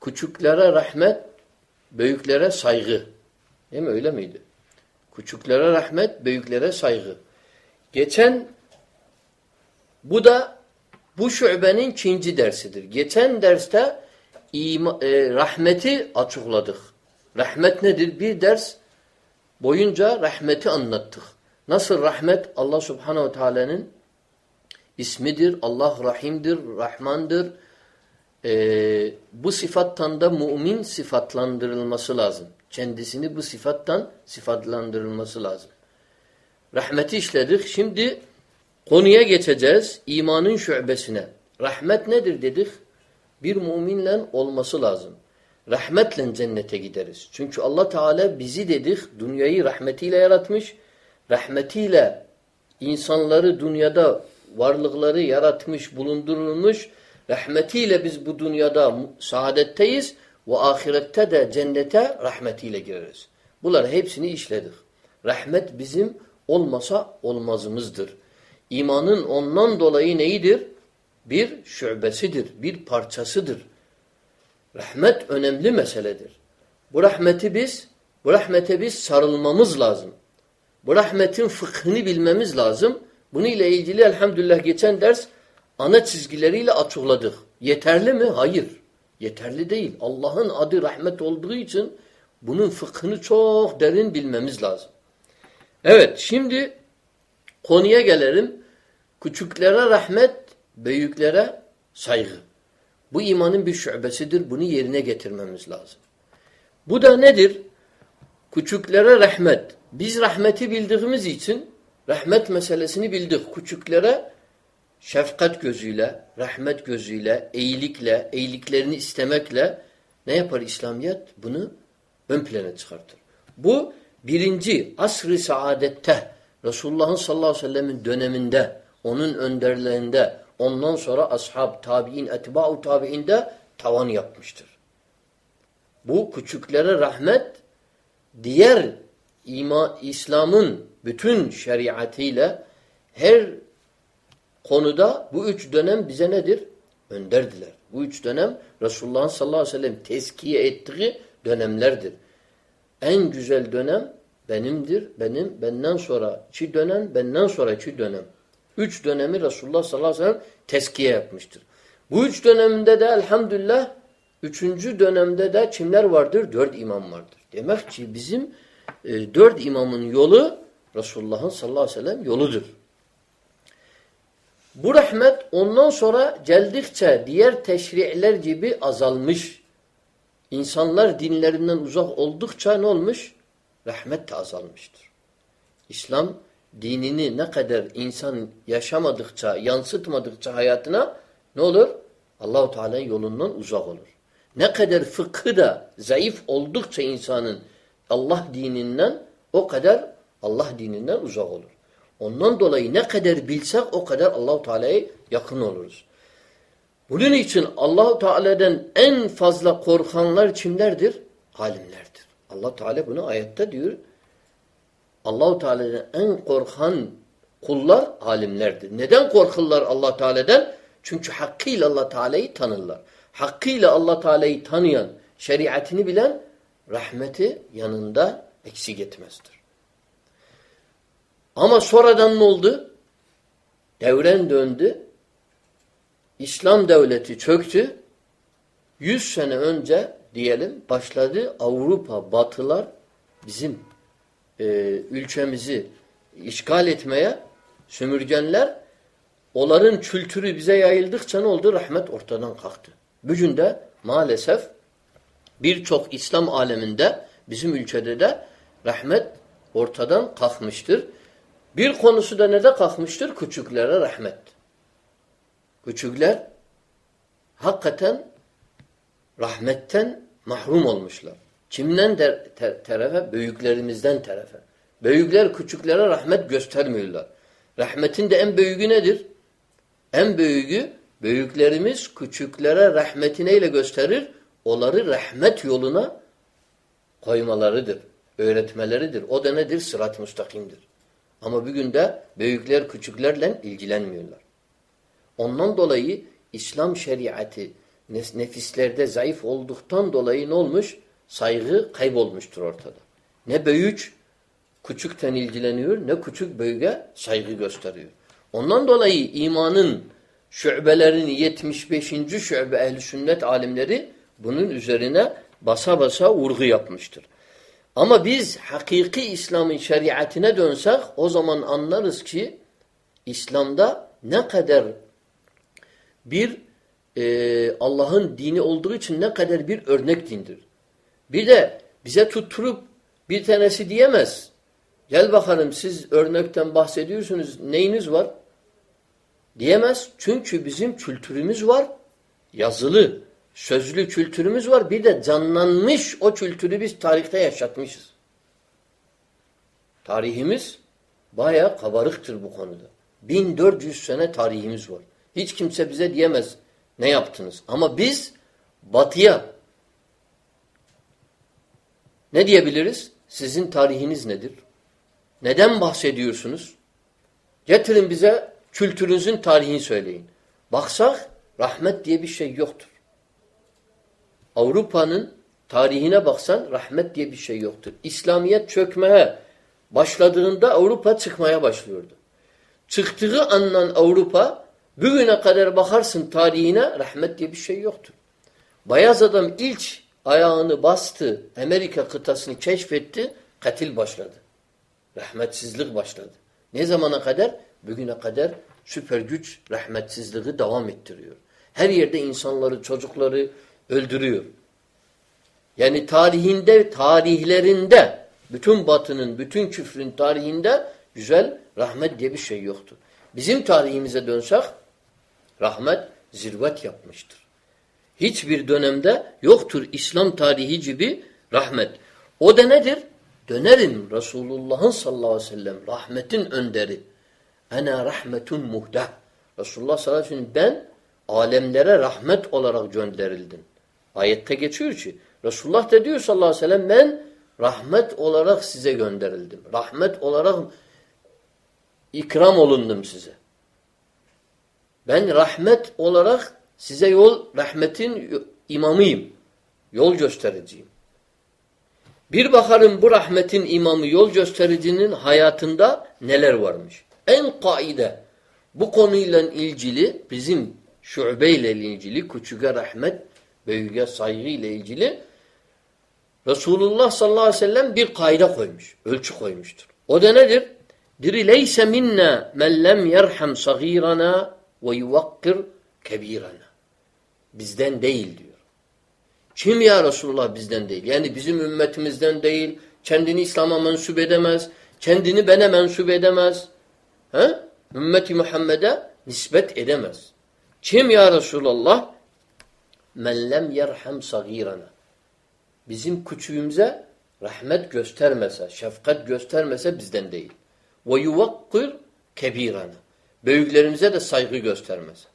Küçüklere rahmet, büyüklere saygı. Değil mi? Öyle miydi? Küçüklere rahmet, büyüklere saygı. Geçen bu da bu şubenin ikinci dersidir. Geçen derste ima, e, rahmeti açıkladık. Rahmet nedir? Bir ders boyunca rahmeti anlattık. Nasıl rahmet Allah subhanehu teala'nın ismidir. Allah rahimdir, rahmandır. Ee, bu sıfattan da mümin sıfatlandırılması lazım. Kendisini bu sıfattan sıfatlandırılması lazım. Rahmeti işledik. Şimdi konuya geçeceğiz. İmanın şubesine. Rahmet nedir dedik? Bir müminle olması lazım. Rahmetle cennete gideriz. Çünkü Allah Teala bizi dedik dünyayı rahmetiyle yaratmış. Rahmetiyle insanları dünyada varlıkları yaratmış, bulundurulmuş. Rahmetiyle biz bu dünyada saadetteyiz ve ahirette de cennete rahmetiyle gireriz. Bunlar hepsini işledik. Rahmet bizim olmasa olmazımızdır. İmanın ondan dolayı neyidir? Bir şubesidir, bir parçasıdır. Rahmet önemli meseledir. Bu rahmeti biz, bu rahmete biz sarılmamız lazım. Bu rahmetin fıkhını bilmemiz lazım. Bunu ile ilgili elhamdülillah geçen ders ana çizgileriyle açıkladık. Yeterli mi? Hayır. Yeterli değil. Allah'ın adı rahmet olduğu için bunun fıkhını çok derin bilmemiz lazım. Evet şimdi konuya gelelim. Küçüklere rahmet, büyüklere saygı. Bu imanın bir şubesidir. Bunu yerine getirmemiz lazım. Bu da nedir? Küçüklere rahmet. Biz rahmeti bildiğimiz için rahmet meselesini bildik. Küçüklere şefkat gözüyle, rahmet gözüyle, iyilikle, iyiliklerini istemekle ne yapar İslamiyet? Bunu ön plana çıkartır. Bu birinci asr-ı saadette Resulullah'ın sallallahu aleyhi ve sellemin döneminde, onun önderlerinde, ondan sonra ashab, tabi'in, etba'u tabi'inde tavan yapmıştır. Bu küçüklere rahmet, diğer İslam'ın bütün şeriatıyla her konuda bu üç dönem bize nedir? Önderdiler. Bu üç dönem Resulullah'ın sallallahu aleyhi ve sellem tezkiye ettiği dönemlerdir. En güzel dönem benimdir. Benim benden sonra çi dönem, benden sonra çi dönem. Üç dönemi Resulullah sallallahu aleyhi ve sellem teskiye yapmıştır. Bu üç döneminde de elhamdülillah üçüncü dönemde de kimler vardır? Dört imam vardır. Demek ki bizim e, dört imamın yolu Resulullah'ın sallallahu aleyhi ve sellem yoludur. Bu rahmet ondan sonra geldikçe diğer teşri'ler gibi azalmış. İnsanlar dinlerinden uzak oldukça ne olmuş? Rahmet de azalmıştır. İslam dinini ne kadar insan yaşamadıkça, yansıtmadıkça hayatına ne olur? Allahu Teala'nın yolundan uzak olur. Ne kadar fıkhı da zayıf oldukça insanın Allah dininden o kadar Allah dininden uzak olur. Ondan dolayı ne kadar bilsek o kadar Allahu Teala'ya yakın oluruz. Bunun için Allahu Teala'dan en fazla korkanlar kimlerdir? Alimlerdir. Allah Teala bunu ayette diyor. Allahu Teala'dan en korkan kullar alimlerdir. Neden korkurlar Allah Teala'dan? Çünkü hakkıyla Allah Teala'yı tanırlar. Hakkıyla Allah Teala'yı tanıyan, şeriatini bilen rahmeti yanında eksik etmezdir. Ama sonradan ne oldu? Devren döndü. İslam devleti çöktü. Yüz sene önce diyelim başladı Avrupa, Batılar bizim e, ülkemizi işgal etmeye sömürgenler onların kültürü bize yayıldıkça ne oldu? Rahmet ortadan kalktı. Bugün de maalesef birçok İslam aleminde bizim ülkede de rahmet ortadan kalkmıştır. Bir konusu da ne kalkmıştır? Küçüklere rahmet. Küçükler hakikaten rahmetten mahrum olmuşlar. Kimden ter ter tarafa? Büyüklerimizden tarafa. Büyükler küçüklere rahmet göstermiyorlar. Rahmetin de en büyüğü nedir? En büyüğü büyüklerimiz küçüklere rahmeti neyle gösterir? Onları rahmet yoluna koymalarıdır. Öğretmeleridir. O da nedir? Sırat-ı müstakimdir. Ama bugün de büyükler küçüklerle ilgilenmiyorlar. Ondan dolayı İslam şeriatı Nefislerde zayıf olduktan dolayı ne olmuş? Saygı kaybolmuştur ortada. Ne büyük küçükten ilgileniyor ne küçük büyüğe saygı gösteriyor. Ondan dolayı imanın şubelerini 75. şube ehl sünnet alimleri bunun üzerine basa basa vurgu yapmıştır. Ama biz hakiki İslam'ın şeriatine dönsek o zaman anlarız ki İslam'da ne kadar bir e, Allah'ın dini olduğu için ne kadar bir örnek dindir. Bir de bize tutturup bir tanesi diyemez. Gel bakalım siz örnekten bahsediyorsunuz. Neyiniz var? Diyemez. Çünkü bizim kültürümüz var. Yazılı, sözlü kültürümüz var. Bir de canlanmış o kültürü biz tarihte yaşatmışız. Tarihimiz baya kabarıktır bu konuda. 1400 sene tarihimiz var. Hiç kimse bize diyemez ne yaptınız. Ama biz batıya ne diyebiliriz? Sizin tarihiniz nedir? Neden bahsediyorsunuz? Getirin bize kültürünüzün tarihini söyleyin. Baksak rahmet diye bir şey yoktur. Avrupa'nın tarihine baksan rahmet diye bir şey yoktur. İslamiyet çökmeye başladığında Avrupa çıkmaya başlıyordu. Çıktığı andan Avrupa bugüne kadar bakarsın tarihine rahmet diye bir şey yoktur. Bayaz adam ilk ayağını bastı, Amerika kıtasını keşfetti, katil başladı. Rahmetsizlik başladı. Ne zamana kadar? Bugüne kadar süper güç rahmetsizliği devam ettiriyor. Her yerde insanları, çocukları öldürüyor. Yani tarihinde, tarihlerinde, bütün batının, bütün küfrün tarihinde güzel rahmet diye bir şey yoktu. Bizim tarihimize dönsek, rahmet zirvet yapmıştır. Hiçbir dönemde yoktur İslam tarihi gibi rahmet. O da nedir? Dönerim Resulullah'ın sallallahu aleyhi ve sellem rahmetin önderi. Ena rahmetun muhda. Resulullah sallallahu aleyhi ve sellem ben alemlere rahmet olarak gönderildim. Ayette geçiyor ki Resulullah da diyor sallallahu aleyhi ve sellem ben rahmet olarak size gönderildim. Rahmet olarak ikram olundum size. Ben rahmet olarak size yol, rahmetin imamıyım. Yol göstericiyim. Bir bakalım bu rahmetin imamı yol göstericinin hayatında neler varmış. En kaide bu konuyla ilgili bizim şubeyle ilgili küçüge rahmet, büyüge saygı ile ilgili Resulullah sallallahu aleyhi ve sellem bir kaide koymuş. Ölçü koymuştur. O da nedir? Leyse minna men lem yerham sagirana ve yuvakkir kebirana. Bizden değil diyor. Kim ya Resulullah bizden değil? Yani bizim ümmetimizden değil. Kendini İslam'a mensup edemez. Kendini bana mensup edemez. He? Ümmeti Muhammed'e nispet edemez. Kim ya Resulullah? Men lem yerham sagirana. Bizim küçüğümüze rahmet göstermese, şefkat göstermese bizden değil. Ve yuvakkir kebirana. Büyüklerimize de saygı göstermez.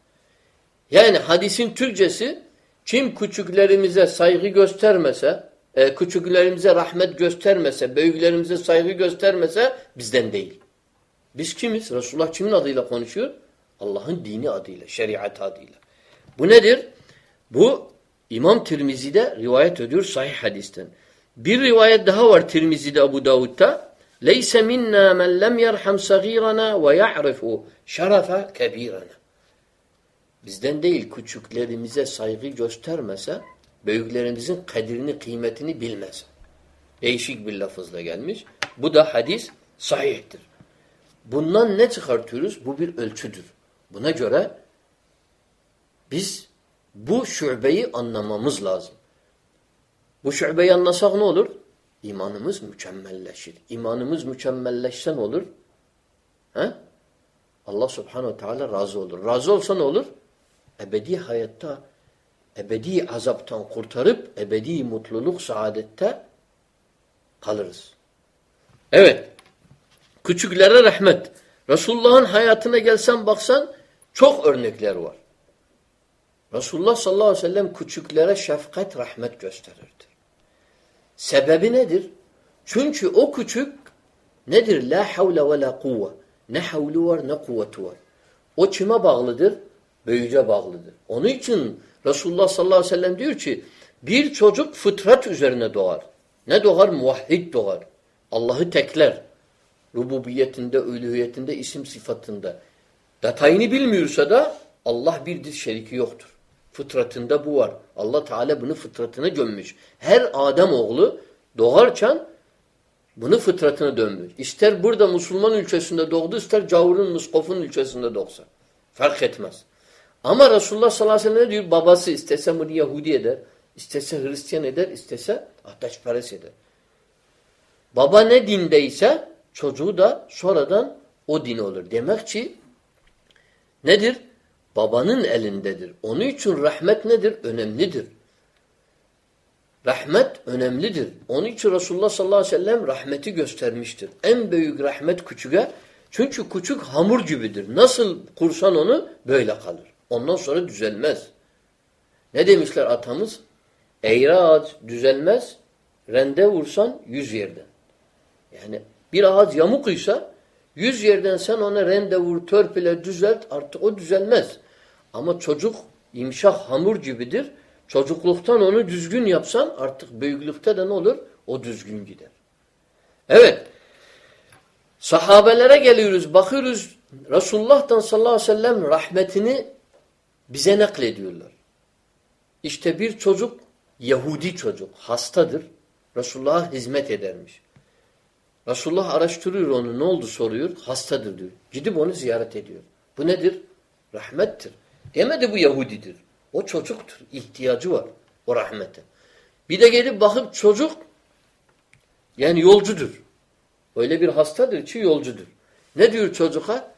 Yani hadisin Türkçesi kim küçüklerimize saygı göstermese, e, küçüklerimize rahmet göstermese, büyüklerimize saygı göstermese bizden değil. Biz kimiz? Resulullah kimin adıyla konuşuyor? Allah'ın dini adıyla, şeriat adıyla. Bu nedir? Bu İmam Tirmizi'de rivayet ediyor sahih hadisten. Bir rivayet daha var Tirmizi'de Abu Davud'da. Minna men lem yerham sagirana ve ya'rifu şerefe kebirana. Bizden değil küçüklerimize saygı göstermese, büyüklerimizin kadirini, kıymetini bilmez. Değişik bir lafızla gelmiş. Bu da hadis sahihtir. Bundan ne çıkartıyoruz? Bu bir ölçüdür. Buna göre biz bu şubeyi anlamamız lazım. Bu şubeyi anlasak ne olur? İmanımız mükemmelleşir. İmanımız mükemmelleşse ne olur? He? Allah subhanehu teala razı olur. Razı olsa ne olur? Ebedi hayatta, ebedi azaptan kurtarıp ebedi mutluluk, saadette kalırız. Evet. Küçüklere rahmet. Resulullah'ın hayatına gelsen baksan çok örnekler var. Resulullah sallallahu aleyhi ve sellem küçüklere şefkat, rahmet gösterirdi. Sebebi nedir? Çünkü o küçük nedir? La havle ve la kuvve. Ne havlu var ne kuvveti var. O kime bağlıdır? Büyüce bağlıdır. Onun için Resulullah sallallahu aleyhi ve sellem diyor ki bir çocuk fıtrat üzerine doğar. Ne doğar? Muvahhid doğar. Allah'ı tekler. Rububiyetinde, ülühiyetinde, isim sıfatında. Detayını bilmiyorsa da Allah birdir, şeriki yoktur. Fıtratında bu var. Allah Teala bunu fıtratına gömmüş. Her Adem oğlu doğarken bunu fıtratına dönmüş. İster burada Müslüman ülkesinde doğdu, ister Cavur'un, Muskof'un ülkesinde doğsa. Fark etmez. Ama Resulullah sallallahu aleyhi ve sellem diyor? Babası istese bunu Yahudi eder, istese Hristiyan eder, istese ateşperest eder. Baba ne dindeyse çocuğu da sonradan o din olur. Demek ki nedir? Babanın elindedir. Onun için rahmet nedir? Önemlidir. Rahmet önemlidir. Onun için Resulullah sallallahu aleyhi ve sellem rahmeti göstermiştir. En büyük rahmet küçüğe çünkü küçük hamur gibidir. Nasıl kursan onu böyle kalır. Ondan sonra düzelmez. Ne demişler atamız? Eğri ağaç düzelmez, rende vursan yüz yerden. Yani bir ağaç yamukuysa yüz yerden sen ona rende vur, törpüle düzelt artık o düzelmez. Ama çocuk imşah hamur gibidir. Çocukluktan onu düzgün yapsan artık büyüklükte de ne olur? O düzgün gider. Evet. Sahabelere geliyoruz, bakıyoruz. Resulullah'tan sallallahu aleyhi ve sellem rahmetini bize naklediyorlar. İşte bir çocuk Yahudi çocuk hastadır. Resulullah'a hizmet edermiş. Resulullah araştırıyor onu ne oldu soruyor. Hastadır diyor. Gidip onu ziyaret ediyor. Bu nedir? Rahmettir. Demedi bu Yahudidir. O çocuktur. İhtiyacı var o rahmete. Bir de gelip bakıp çocuk yani yolcudur. Öyle bir hastadır ki yolcudur. Ne diyor çocuğa?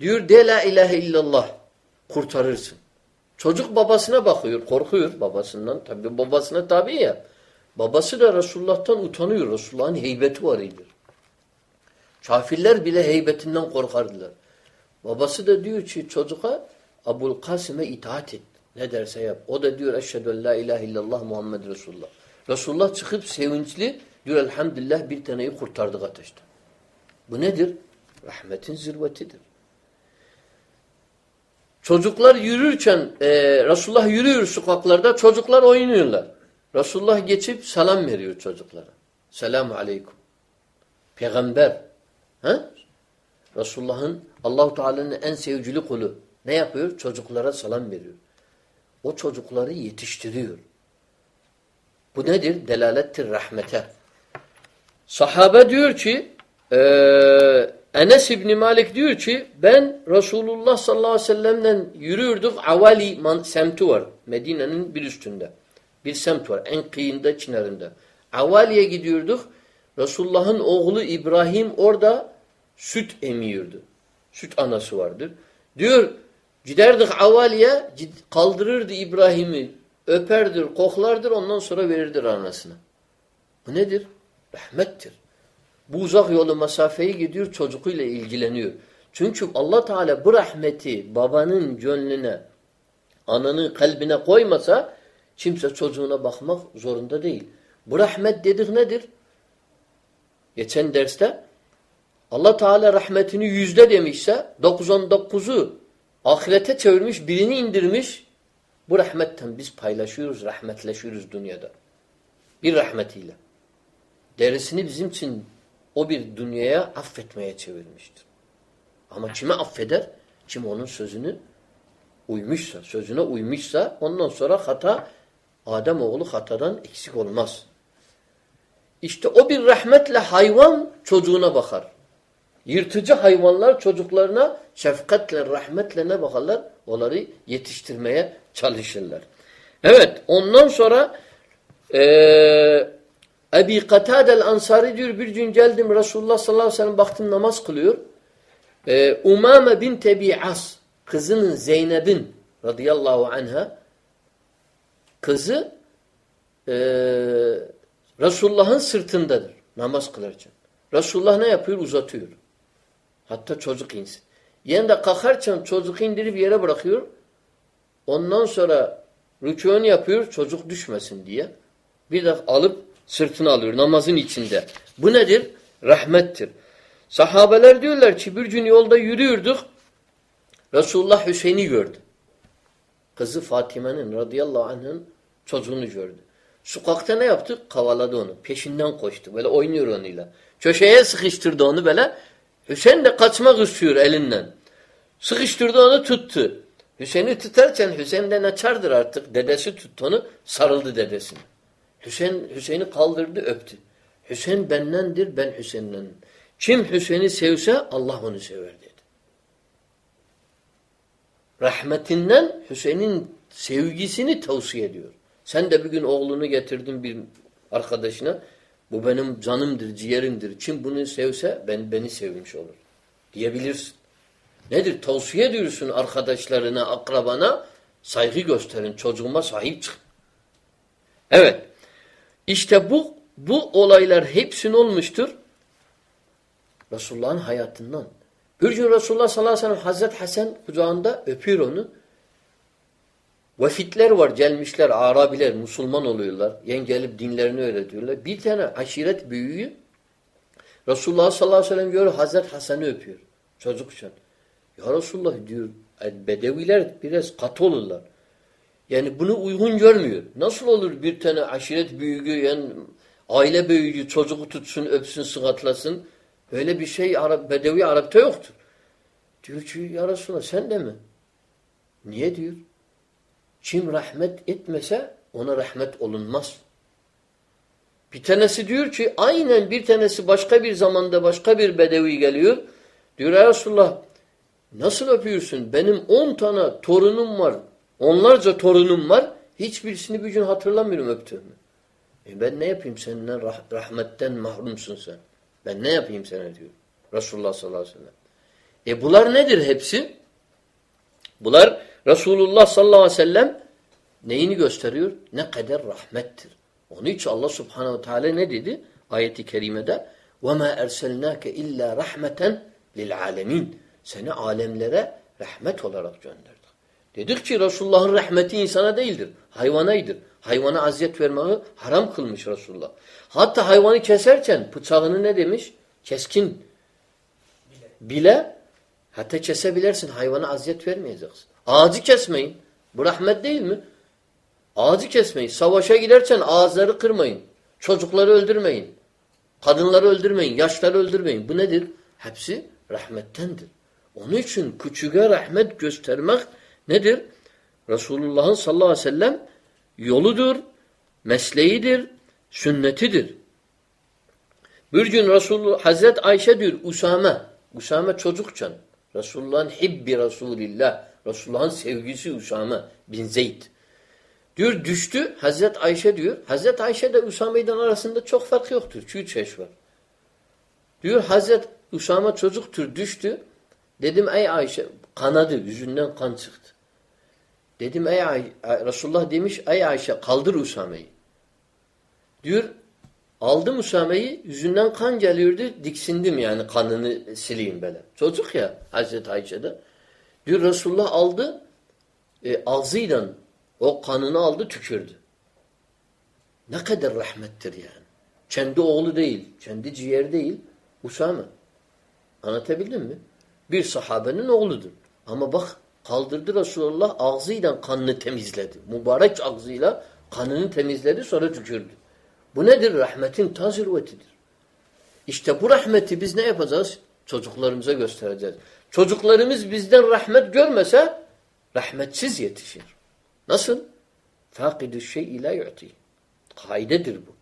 Diyor de la ilahe illallah. Kurtarırsın. Çocuk babasına bakıyor, korkuyor babasından. Tabi babasına tabi ya. Babası da Resulullah'tan utanıyor. Resulullah'ın heybeti var idir. Kafirler bile heybetinden korkardılar. Babası da diyor ki çocuğa Abul Kasım'e itaat et. Ne derse yap. O da diyor eşhedü en la ilahe illallah Muhammed Resulullah. Resulullah çıkıp sevinçli diyor elhamdülillah bir taneyi kurtardık ateşten. Bu nedir? Rahmetin zirvetidir. Çocuklar yürürken e, Resulullah yürüyor sokaklarda çocuklar oynuyorlar. Resulullah geçip selam veriyor çocuklara. Selamu aleyküm. Peygamber. Ha? Resulullah'ın Allahu Teala'nın en sevgili kulu. Ne yapıyor? Çocuklara selam veriyor. O çocukları yetiştiriyor. Bu nedir? Delalettir rahmete. Sahabe diyor ki eee Enes İbni Malik diyor ki ben Resulullah sallallahu aleyhi ve sellem'den yürüyorduk. Avali semti var. Medine'nin bir üstünde. Bir semt var. En kıyında, çınarında. Avali'ye gidiyorduk. Resulullah'ın oğlu İbrahim orada süt emiyordu. Süt anası vardır. Diyor giderdik Avali'ye kaldırırdı İbrahim'i öperdir, koklardır ondan sonra verirdir anasına. Bu nedir? Rahmettir. Bu uzak yolu mesafeyi gidiyor çocukuyla ilgileniyor. Çünkü Allah Teala bu rahmeti babanın gönlüne, ananın kalbine koymasa kimse çocuğuna bakmak zorunda değil. Bu rahmet dedik nedir? Geçen derste Allah Teala rahmetini yüzde demişse 99'u ahirete çevirmiş, birini indirmiş. Bu rahmetten biz paylaşıyoruz, rahmetleşiyoruz dünyada. Bir rahmetiyle. Derisini bizim için o bir dünyaya affetmeye çevirmiştir. Ama kime affeder? Kim onun sözünü uymuşsa, sözüne uymuşsa ondan sonra hata Adem oğlu hatadan eksik olmaz. İşte o bir rahmetle hayvan çocuğuna bakar. Yırtıcı hayvanlar çocuklarına şefkatle, rahmetle ne bakarlar? Onları yetiştirmeye çalışırlar. Evet, ondan sonra eee Ebi Katadel Ansari diyor bir gün geldim Resulullah sallallahu aleyhi ve sellem baktım namaz kılıyor. Ee, Umame bin Tebi'as kızının Zeynep'in radıyallahu anha kızı e, Resulullah'ın sırtındadır namaz kılarken. Resulullah ne yapıyor? Uzatıyor. Hatta çocuk insin. Yani de kalkarken çocuk indirip yere bırakıyor. Ondan sonra rükûnu yapıyor çocuk düşmesin diye. Bir de alıp Sırtını alıyor namazın içinde. Bu nedir? Rahmettir. Sahabeler diyorlar ki bir gün yolda yürüyorduk. Resulullah Hüseyin'i gördü. kızı Fatime'nin radıyallahu anh'ın çocuğunu gördü. Sokakta ne yaptı? Kavaladı onu. Peşinden koştu. Böyle oynuyor onunla. Köşeye sıkıştırdı onu böyle. Hüseyin de kaçmak istiyor elinden. Sıkıştırdı onu tuttu. Hüseyin'i tutarken Hüseyin de açardır artık. Dedesi tuttu onu. Sarıldı dedesine. Hüseyin Hüseyin'i kaldırdı öptü. Hüseyin bendendir ben Hüseyin'den. Kim Hüseyin'i sevse Allah onu sever dedi. Rahmetinden Hüseyin'in sevgisini tavsiye ediyor. Sen de bir gün oğlunu getirdin bir arkadaşına. Bu benim canımdır, ciğerimdir. Kim bunu sevse ben beni sevmiş olur. Diyebilirsin. Nedir? Tavsiye ediyorsun arkadaşlarına, akrabana. Saygı gösterin. Çocuğuma sahip çık. Evet. İşte bu bu olaylar hepsinin olmuştur. Resulullah'ın hayatından. Bir gün Resulullah sallallahu aleyhi ve sellem Hazreti Hasan kucağında öpüyor onu. Vefitler var gelmişler Arabiler Müslüman oluyorlar. Yani gelip dinlerini öğretiyorlar. Bir tane aşiret büyüğü Resulullah sallallahu aleyhi ve sellem diyor Hazreti Hasan'ı öpüyor. Çocukça. Ya Resulullah diyor Bedeviler biraz katı olurlar. Yani bunu uygun görmüyor. Nasıl olur bir tane aşiret büyüğü yani aile büyüğü çocuğu tutsun öpsün sıkatlasın. Böyle bir şey Arap, Bedevi Arap'ta yoktur. Diyor ki ya Resulallah sen de mi? Niye diyor? Kim rahmet etmese ona rahmet olunmaz. Bir tanesi diyor ki aynen bir tanesi başka bir zamanda başka bir bedevi geliyor. Diyor ya Resulallah nasıl öpüyorsun? Benim on tane torunum var. Onlarca torunum var. Hiçbirisini bir gün hatırlamıyorum öptüğümü. E ben ne yapayım senden rah rahmetten mahrumsun sen. Ben ne yapayım sana diyor. Resulullah sallallahu aleyhi ve sellem. E bunlar nedir hepsi? Bunlar Resulullah sallallahu aleyhi ve sellem neyini gösteriyor? Ne kadar rahmettir. Onun için Allah subhanehu ve teala ne dedi? Ayeti kerimede وَمَا اَرْسَلْنَاكَ اِلَّا رَحْمَةً لِلْعَالَمِينَ Seni alemlere rahmet olarak gönderdik. Dedik ki Resulullah'ın rahmeti insana değildir. Hayvanaydır. Hayvana aziyet vermeyi haram kılmış Resulullah. Hatta hayvanı keserken bıçağını ne demiş? Keskin. Bile hatta kesebilirsin. Hayvana aziyet vermeyeceksin. Ağacı kesmeyin. Bu rahmet değil mi? Ağacı kesmeyin. Savaşa giderken ağızları kırmayın. Çocukları öldürmeyin. Kadınları öldürmeyin. Yaşları öldürmeyin. Bu nedir? Hepsi rahmettendir. Onun için küçüğe rahmet göstermek nedir? Resulullah'ın sallallahu aleyhi ve sellem yoludur, mesleğidir, sünnetidir. Bir gün Resulullah Hazret Ayşe diyor Usame, Usame çocukcan. Resulullah'ın hibbi Resulillah. Resulullah'ın sevgisi Usame bin Zeyd. Diyor düştü. Hazret Ayşe diyor. Hazret Ayşe de Usame'den arasında çok fark yoktur. Çünkü üç yaş var. Diyor Hazret Usame çocuktur düştü. Dedim ey Ayşe kanadı. Yüzünden kan çıktı. Dedim ey Ay Resulullah demiş ey Ayşe kaldır Usame'yi. Diyor aldım Usame'yi yüzünden kan geliyordu diksindim yani kanını sileyim böyle. Çocuk ya Hazreti Ayşe'de. Diyor Resulullah aldı e, ağzıyla o kanını aldı tükürdü. Ne kadar rahmettir yani. Kendi oğlu değil, kendi ciğer değil. Usame. Anlatabildim mi? Bir sahabenin oğludur. Ama bak kaldırdı Resulullah ağzıyla kanını temizledi. Mübarek ağzıyla kanını temizledi sonra tükürdü. Bu nedir? Rahmetin ta zirvetidir. İşte bu rahmeti biz ne yapacağız? Çocuklarımıza göstereceğiz. Çocuklarımız bizden rahmet görmese rahmetsiz yetişir. Nasıl? Fakidü şey ila yu'ti. Kaidedir bu.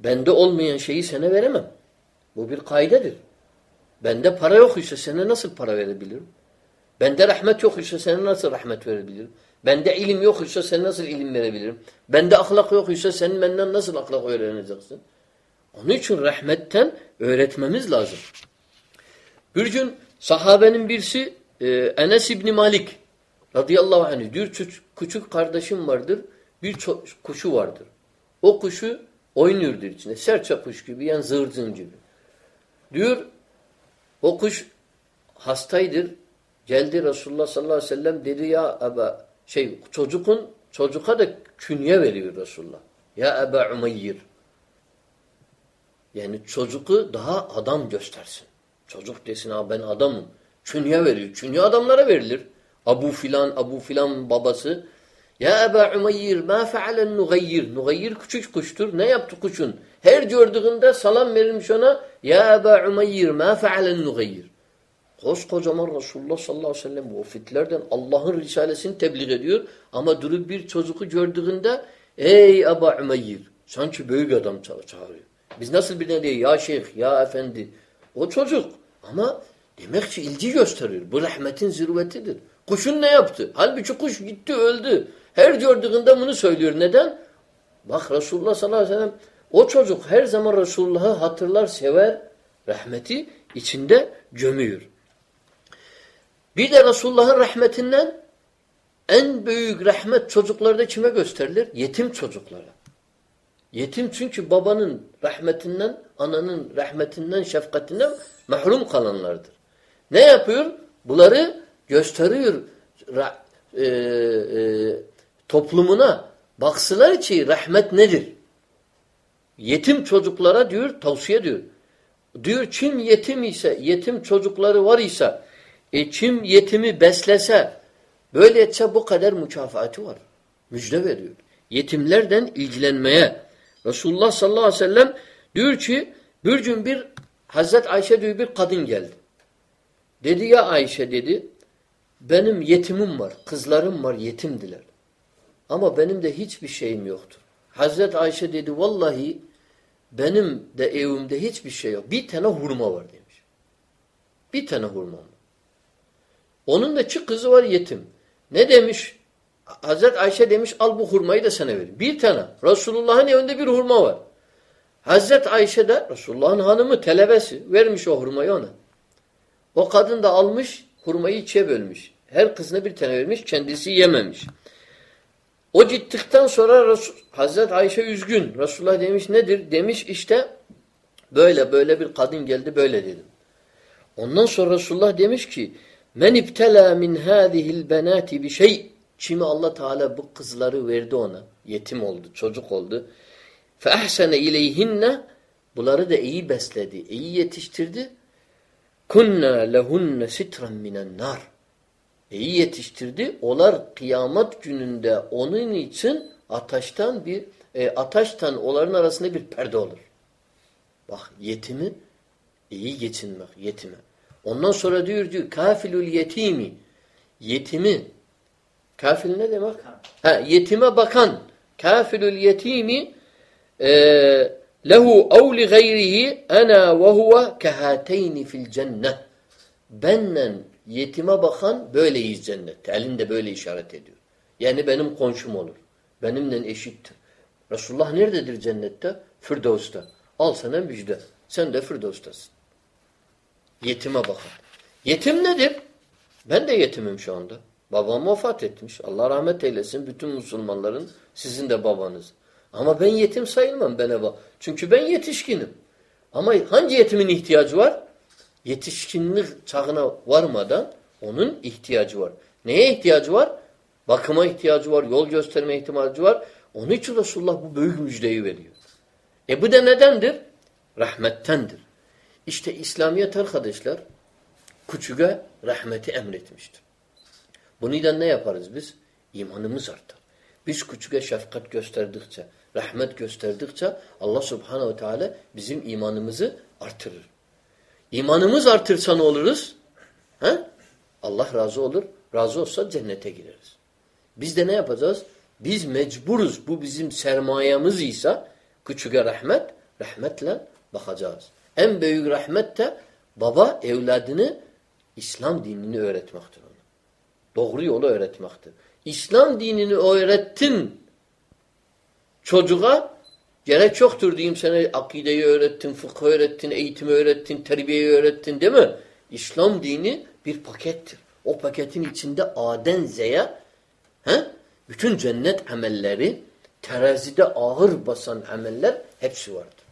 Bende olmayan şeyi sana veremem. Bu bir kaidedir. Bende para yok ise sana nasıl para verebilirim? Bende rahmet yok ise sana nasıl rahmet verebilirim? Bende ilim yok ise sana nasıl ilim verebilirim? Bende ahlak yok ise sen benden nasıl ahlak öğreneceksin? Onun için rahmetten öğretmemiz lazım. Bir gün sahabenin birisi e, Enes İbni Malik radıyallahu anh diyor küçük kardeşim vardır bir kuşu vardır. O kuşu oynuyordur içinde. Serçe kuş gibi yani zırcın gibi. Diyor o kuş hastaydır. Geldi Resulullah sallallahu aleyhi ve sellem dedi ya Eba şey çocukun çocuğa da künye veriyor Resulullah. Ya Eba Umayyir. Yani çocuğu daha adam göstersin. Çocuk desin ha ben adamım. Künye veriyor. Künye adamlara verilir. Abu filan, Abu filan babası. Ya Eba Umayyir ma fealen nugayyir. Nugayyir küçük kuştur. Ne yaptı kuşun? Her gördüğünde salam verilmiş ona. Ya Eba Umayyir ma fealen nugayyir. Koskocaman Resulullah sallallahu aleyhi ve sellem bu fitlerden Allah'ın risalesini tebliğ ediyor. Ama durup bir çocuğu gördüğünde ey Eba Umayyir sanki büyük adam çağırıyor. Biz nasıl birine diyor ya şeyh ya efendi. O çocuk ama demek ki ilgi gösteriyor. Bu rahmetin zirvetidir. Kuşun ne yaptı? Halbuki kuş gitti öldü. Her gördüğünde bunu söylüyor. Neden? Bak Resulullah sallallahu aleyhi ve sellem o çocuk her zaman Resulullah'ı hatırlar, sever. Rahmeti içinde gömüyor. Bir de Resulullah'ın rahmetinden en büyük rahmet çocuklarda kime gösterilir? Yetim çocuklara. Yetim çünkü babanın rahmetinden, ananın rahmetinden, şefkatinden mahrum kalanlardır. Ne yapıyor? Bunları gösteriyor e, e, toplumuna. Baksılar ki rahmet nedir? Yetim çocuklara diyor, tavsiye ediyor. Diyor kim yetim ise, yetim çocukları var ise, e, kim yetimi beslese, böyle etse bu kadar mükafatı var. Müjde veriyor. Yetimlerden ilgilenmeye. Resulullah sallallahu aleyhi ve sellem diyor ki, bir gün bir Hazret Ayşe diyor bir kadın geldi. Dedi ya Ayşe dedi, benim yetimim var, kızlarım var, yetimdiler. Ama benim de hiçbir şeyim yoktur. Hazret Ayşe dedi, vallahi benim de evimde hiçbir şey yok. Bir tane hurma var demiş. Bir tane hurma var. Onun da iki kızı var yetim. Ne demiş? Hazret Ayşe demiş al bu hurmayı da sana vereyim. Bir tane. Resulullah'ın evinde bir hurma var. Hazret Ayşe de Resulullah'ın hanımı telebesi vermiş o hurmayı ona. O kadın da almış hurmayı ikiye bölmüş. Her kızına bir tane vermiş kendisi yememiş. O gittikten sonra Resul, Hazret Ayşe üzgün. Resulullah demiş nedir? Demiş işte böyle böyle bir kadın geldi böyle dedim. Ondan sonra Resulullah demiş ki Men ibtela min hâzihil benâti bir şey. Kimi Allah Teala bu kızları verdi ona. Yetim oldu, çocuk oldu. Ahsene ileyhinne bunları da iyi besledi, iyi yetiştirdi. Kunna lehunne sitran minen nar. İyi yetiştirdi. Olar kıyamet gününde onun için ataştan bir e, ataştan onların arasında bir perde olur. Bak yetimi iyi geçinmek yetime. Ondan sonra diyor diyor kafilül yetimi yetimi kafil ne demek? Ha, yetime bakan kafilül yetimi e, lehu ev li gayrihi ana ve huve kehateyni fil cennet. Benden yetime bakan böyleyiz cennette. Elinde böyle işaret ediyor. Yani benim komşum olur. Benimle eşittir. Resulullah nerededir cennette? Firdevs'ta. Al sana müjde. Sen de Firdevs'tasın. Yetime bakın. Yetim nedir? Ben de yetimim şu anda. Babam vefat etmiş. Allah rahmet eylesin bütün Müslümanların sizin de babanız. Ama ben yetim sayılmam bana bak. Çünkü ben yetişkinim. Ama hangi yetimin ihtiyacı var? Yetişkinlik çağına varmadan onun ihtiyacı var. Neye ihtiyacı var? Bakıma ihtiyacı var, yol gösterme ihtiyacı var. Onun için Resulullah bu büyük müjdeyi veriyor. E bu da nedendir? Rahmettendir. İşte İslamiyet arkadaşlar küçüğe rahmeti emretmiştir. Bunu da ne yaparız biz? İmanımız artar. Biz küçüğe şefkat gösterdikçe, rahmet gösterdikçe Allah subhanehu ve teala bizim imanımızı artırır. İmanımız artırsa ne oluruz? He? Allah razı olur. Razı olsa cennete gireriz. Biz de ne yapacağız? Biz mecburuz. Bu bizim sermayemiz ise küçüğe rahmet, rahmetle bakacağız. En büyük rahmet de baba evladını İslam dinini öğretmektir. Doğru yolu öğretmektir. İslam dinini öğrettin çocuğa gerek çoktur diyeyim sana akideyi öğrettin, fıkhı öğrettin, eğitimi öğrettin, terbiyeyi öğrettin değil mi? İslam dini bir pakettir. O paketin içinde Aden Z'ye he? bütün cennet amelleri terazide ağır basan ameller hepsi vardır.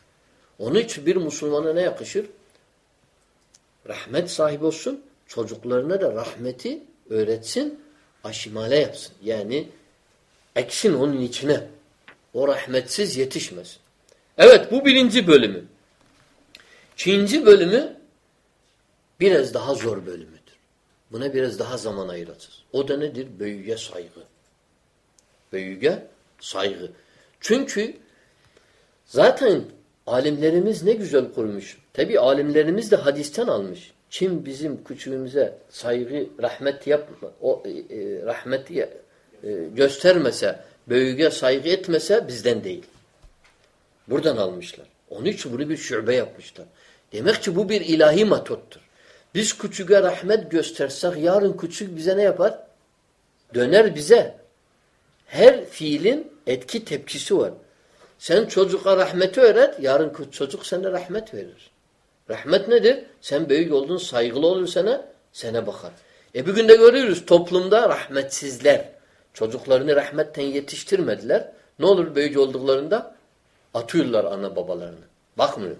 Onun için bir Müslümana ne yakışır? Rahmet sahibi olsun, çocuklarına da rahmeti öğretsin, aşimale yapsın. Yani eksin onun içine. O rahmetsiz yetişmesin. Evet bu birinci bölümü. İkinci bölümü biraz daha zor bölümüdür. Buna biraz daha zaman ayıracağız. O da nedir? Büyüge saygı. Büyüge saygı. Çünkü zaten alimlerimiz ne güzel kurmuş. Tabi alimlerimiz de hadisten almış. Kim bizim küçüğümüze saygı, rahmet yapma, o e, e rahmeti e, göstermese, büyüge saygı etmese bizden değil. Buradan almışlar. Onun için bunu bir şube yapmışlar. Demek ki bu bir ilahi metottur. Biz küçüğe rahmet göstersek yarın küçük bize ne yapar? Döner bize. Her fiilin etki tepkisi var. Sen çocuğa rahmeti öğret, yarın çocuk sana rahmet verir. Rahmet nedir? Sen büyük oldun, saygılı olur sana, sana bakar. E bugün de görüyoruz toplumda rahmetsizler. Çocuklarını rahmetten yetiştirmediler. Ne olur büyük olduklarında? Atıyorlar ana babalarını. Bakmıyor.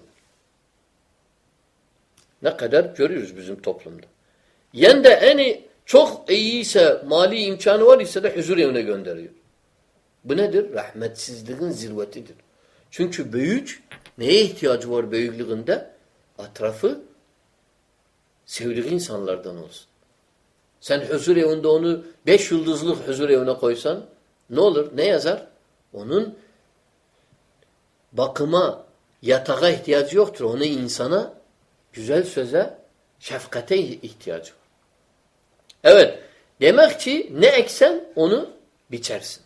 Ne kadar görüyoruz bizim toplumda. Yen de en çok iyiyse, mali imkanı var ise de huzur evine gönderiyor. Bu nedir? Rahmetsizliğin zirvetidir. Çünkü büyük neye ihtiyacı var büyüklüğünde? Atrafı sevdiği insanlardan olsun. Sen huzur evinde onu beş yıldızlık huzur evine koysan ne olur? Ne yazar? Onun bakıma, yatağa ihtiyacı yoktur. Onu insana güzel söze, şefkate ihtiyacı var. Evet. Demek ki ne eksen onu biçersin.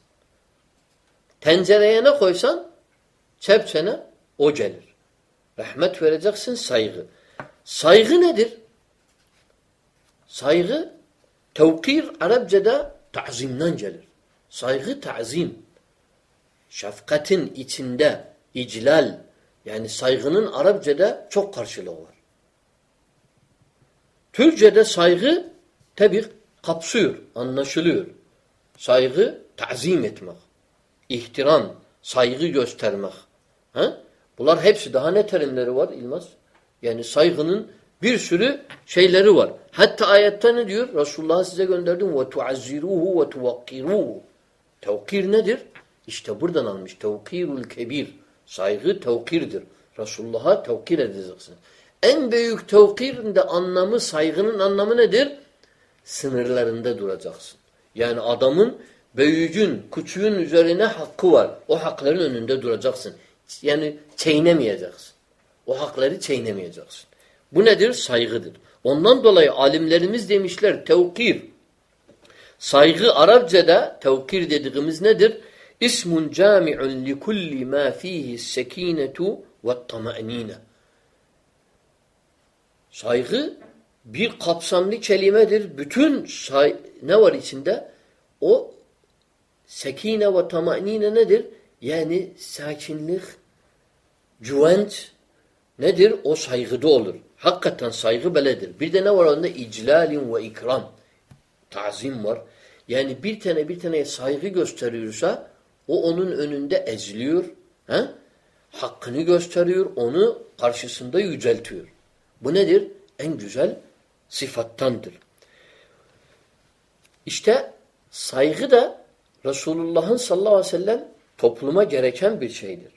Tencereye ne koysan çepçene o gelir. Rahmet vereceksin saygı. Saygı nedir? Saygı tevkir Arapçada ta'zimden gelir. Saygı ta'zim. Şefkatin içinde iclal yani saygının Arapçada çok karşılığı var. Türkçe'de saygı tabi kapsıyor, anlaşılıyor. Saygı tazim etmek, ihtiram, saygı göstermek. Ha? Bunlar hepsi daha ne terimleri var İlmaz? Yani saygının bir sürü şeyleri var. Hatta ayette ne diyor? Resulullah size gönderdim ve tuvakkiruhu. Tevkir nedir? İşte buradan almış. Tevkirul kebir. Saygı tevkirdir. Resulullah'a tevkir edeceksin. En büyük tevkirin de anlamı, saygının anlamı nedir? Sınırlarında duracaksın. Yani adamın büyücün, küçüğün üzerine hakkı var. O hakların önünde duracaksın. Yani çiğnemeyeceksin. O hakları çiğnemeyeceksin. Bu nedir? Saygıdır. Ondan dolayı alimlerimiz demişler tevkir. Saygı Arapçada tevkir dediğimiz nedir? İsmun cami'un li kulli ma fihi sekinetu ve tama'nine. Saygı bir kapsamlı kelimedir. Bütün ne var içinde? O sekine ve tamanine nedir? Yani sakinlik, güvenç nedir? O saygıda olur. Hakikaten saygı beledir. Bir de ne var onda? İclalin ve ikram. Tazim var. Yani bir tane bir tane saygı gösteriyorsa o onun önünde eziliyor. He? Hakkını gösteriyor. Onu karşısında yüceltiyor. Bu nedir? En güzel sıfattandır. İşte saygı da Resulullah'ın sallallahu aleyhi ve sellem topluma gereken bir şeydir.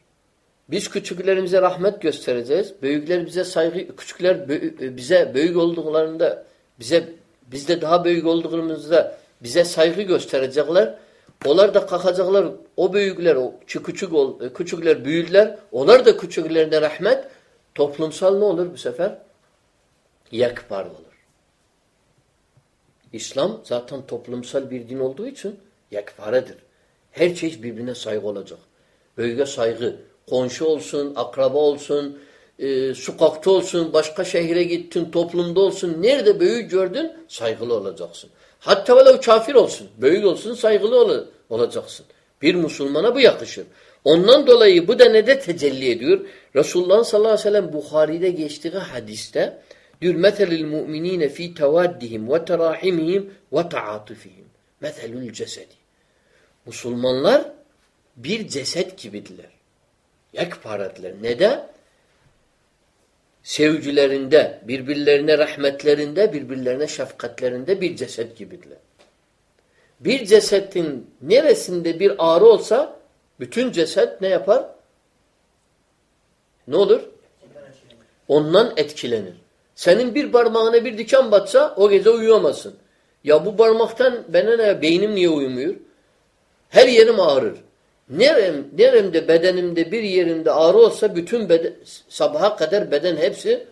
Biz küçüklerimize rahmet göstereceğiz. Büyükler bize saygı, küçükler bize büyük olduklarında bize bizde daha büyük olduğumuzda bize saygı gösterecekler. Onlar da kalkacaklar. O büyükler, o küçük küçükler büyürler. Onlar da küçüklerine rahmet. Toplumsal ne olur bu sefer? yekpar olur. İslam zaten toplumsal bir din olduğu için yekparedir. Her şey birbirine saygı olacak. Bölge saygı. Komşu olsun, akraba olsun, e, sokakta olsun, başka şehre gittin, toplumda olsun. Nerede büyük gördün saygılı olacaksın. Hatta velev kafir olsun. Büyük olsun saygılı ol olacaksın. Bir Müslümana bu yakışır. Ondan dolayı bu da ne de tecelli ediyor? Resulullah sallallahu aleyhi ve sellem Bukhari'de geçtiği hadiste Diyor meselil mu'minine fi tevaddihim ve terahimihim ve taatifihim. Meselül cesedi. Müslümanlar bir ceset gibidirler. Yekparadiler. Nede? Sevgilerinde, birbirlerine rahmetlerinde, birbirlerine şefkatlerinde bir ceset gibidirler. Bir cesetin neresinde bir ağrı olsa bütün ceset ne yapar? Ne olur? Ondan etkilenir. Senin bir parmağına bir diken batsa o gece uyuyamazsın. Ya bu parmaktan bana ne? Beynim niye uyumuyor? Her yerim ağrır. Nerem, neremde bedenimde bir yerinde ağrı olsa bütün beden, sabaha kadar beden hepsi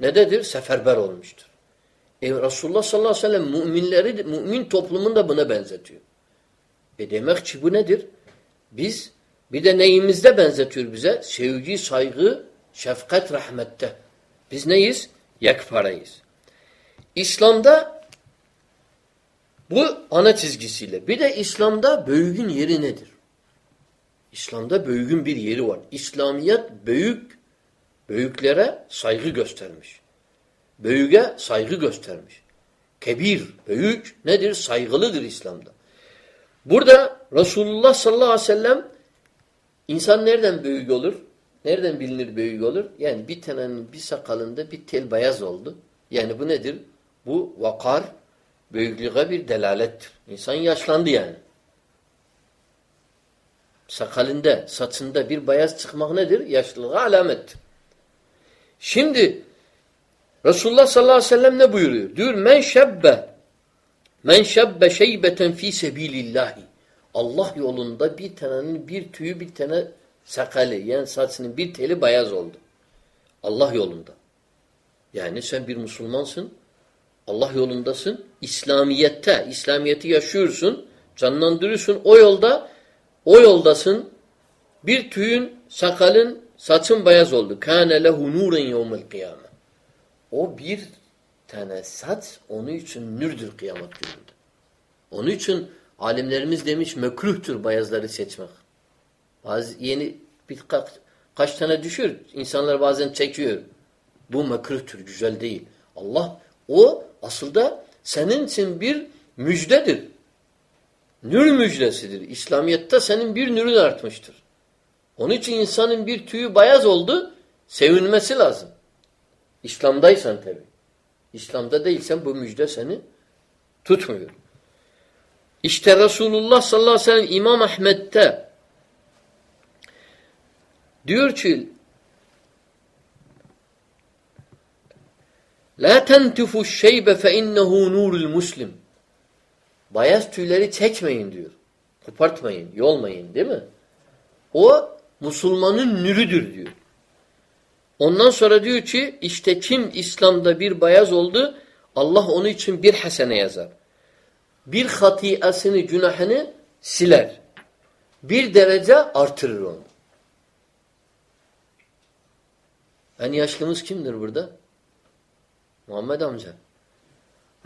nededir? Seferber olmuştur. E Resulullah sallallahu aleyhi ve sellem müminleri, mümin toplumunu da buna benzetiyor. E demek ki bu nedir? Biz bir de neyimizde benzetiyor bize? Sevgi, saygı, şefkat, rahmette. Biz neyiz? Yekparayız. İslam'da bu ana çizgisiyle. Bir de İslam'da büyüğün yeri nedir? İslam'da büyüğün bir yeri var. İslamiyet büyük, büyüklere saygı göstermiş. Büyüğe saygı göstermiş. Kebir, büyük nedir? Saygılıdır İslam'da. Burada Resulullah sallallahu aleyhi ve sellem insan nereden büyük olur? Nereden bilinir büyük olur? Yani bir tanenin bir sakalında bir tel beyaz oldu. Yani bu nedir? Bu vakar, büyüklüğe bir delalettir. İnsan yaşlandı yani. Sakalında, saçında bir beyaz çıkmak nedir? Yaşlılığa alamettir. Şimdi Resulullah sallallahu aleyhi ve sellem ne buyuruyor? Diyor men şebbe men şebbe şeybeten fi sebilillahi Allah yolunda bir tanenin bir tüyü bir tane sakalı yani saçının bir teli beyaz oldu. Allah yolunda. Yani sen bir Müslümansın. Allah yolundasın. İslamiyette, İslamiyeti yaşıyorsun. Canlandırıyorsun. O yolda o yoldasın. Bir tüyün, sakalın, saçın beyaz oldu. Kâne lehu nûren yevmel kıyâme. O bir tane saç onun için nürdür kıyamet gününde. Onun için alimlerimiz demiş mekruhtur beyazları seçmek. Bazı yeni birkaç kaç tane düşür. İnsanlar bazen çekiyor. Bu mekruhtur, güzel değil. Allah o aslında senin için bir müjdedir. Nür müjdesidir. İslamiyet'te senin bir nürün artmıştır. Onun için insanın bir tüyü beyaz oldu, sevinmesi lazım. İslam'daysan tabi. İslam'da değilsen bu müjde seni tutmuyor. İşte Resulullah sallallahu aleyhi ve sellem İmam Ahmet'te diyor ki La tentufu şeybe fe innehu nurul muslim. Bayaz tüyleri çekmeyin diyor. Kopartmayın, yolmayın değil mi? O Müslümanın nürüdür diyor. Ondan sonra diyor ki işte kim İslam'da bir bayaz oldu Allah onun için bir hasene yazar. Bir hatiyasını, günahını siler. Bir derece artırır onu. En yaşlımız kimdir burada? Muhammed amca.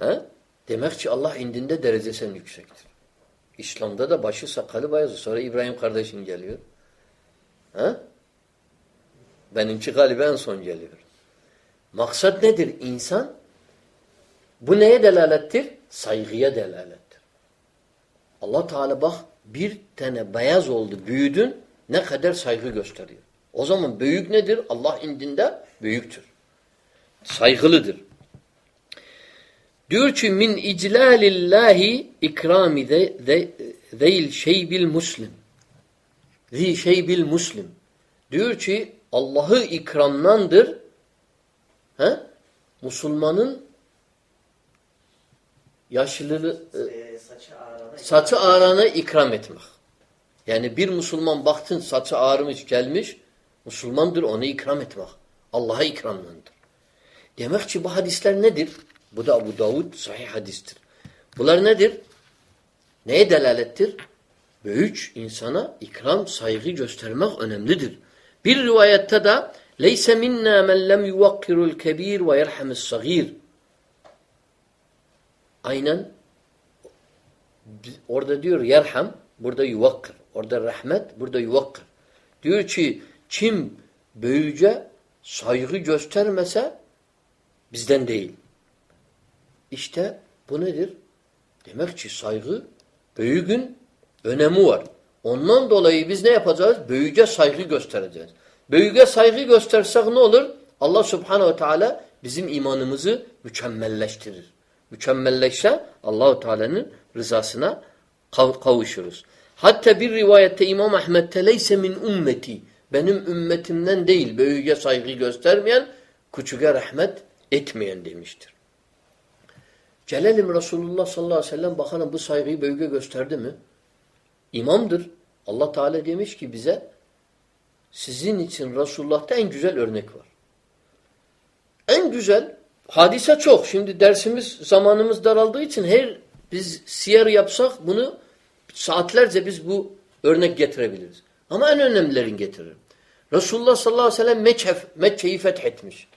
He? Demek ki Allah indinde derecesen yüksektir. İslam'da da başı sakalı bayazı. Sonra İbrahim kardeşin geliyor. He? Benimki galiba en son geliyor. Maksat nedir? İnsan bu neye delalettir? Saygıya delalettir. Allah Teala bak bir tane beyaz oldu, büyüdün ne kadar saygı gösteriyor. O zaman büyük nedir? Allah indinde büyüktür. Saygılıdır. Diyor ki min iclalillahi ikrami zeyl şeybil muslim. Zi şeybil muslim. Diyor ki Allah'ı ikramlandır. He? Müslümanın yaşlılığı e, saçı ağrına, saçı ağrına ikram etmek. Yani bir Müslüman baktın saçı ağrımış gelmiş Müslümandır onu ikram etmek. Allah'a ikramlandır. Demek ki bu hadisler nedir? Bu da Abu Davud sahih hadistir. Bunlar nedir? Neye delalettir? Büyük insana ikram, saygı göstermek önemlidir. Bir rivayette de minna men lem yuvakkirul kebir ve yerhamis sagir. Aynen orada diyor yerham, burada yuvakkir. Orada rahmet, burada yuvakkir. Diyor ki kim büyüce saygı göstermese bizden değil. İşte bu nedir? Demek ki saygı büyüğün önemi var. Ondan dolayı biz ne yapacağız? Büyüğe saygı göstereceğiz. Büyüğe saygı göstersek ne olur? Allah subhanehu ve teala bizim imanımızı mükemmelleştirir. Mükemmelleşse Allahu Teala'nın rızasına kavuşuruz. Hatta bir rivayette İmam Ahmet leyse min ümmeti benim ümmetimden değil büyüğe saygı göstermeyen küçüğe rahmet etmeyen demiştir. Celelim Resulullah sallallahu aleyhi ve sellem bakalım bu saygıyı bölge gösterdi mi? İmamdır. Allah Teala demiş ki bize sizin için Resulullah'ta en güzel örnek var. En güzel hadise çok. Şimdi dersimiz zamanımız daraldığı için her biz siyer yapsak bunu saatlerce biz bu örnek getirebiliriz. Ama en önemlilerini getiririm. Resulullah sallallahu aleyhi ve sellem Mekke, Mekke'yi fethetmiş.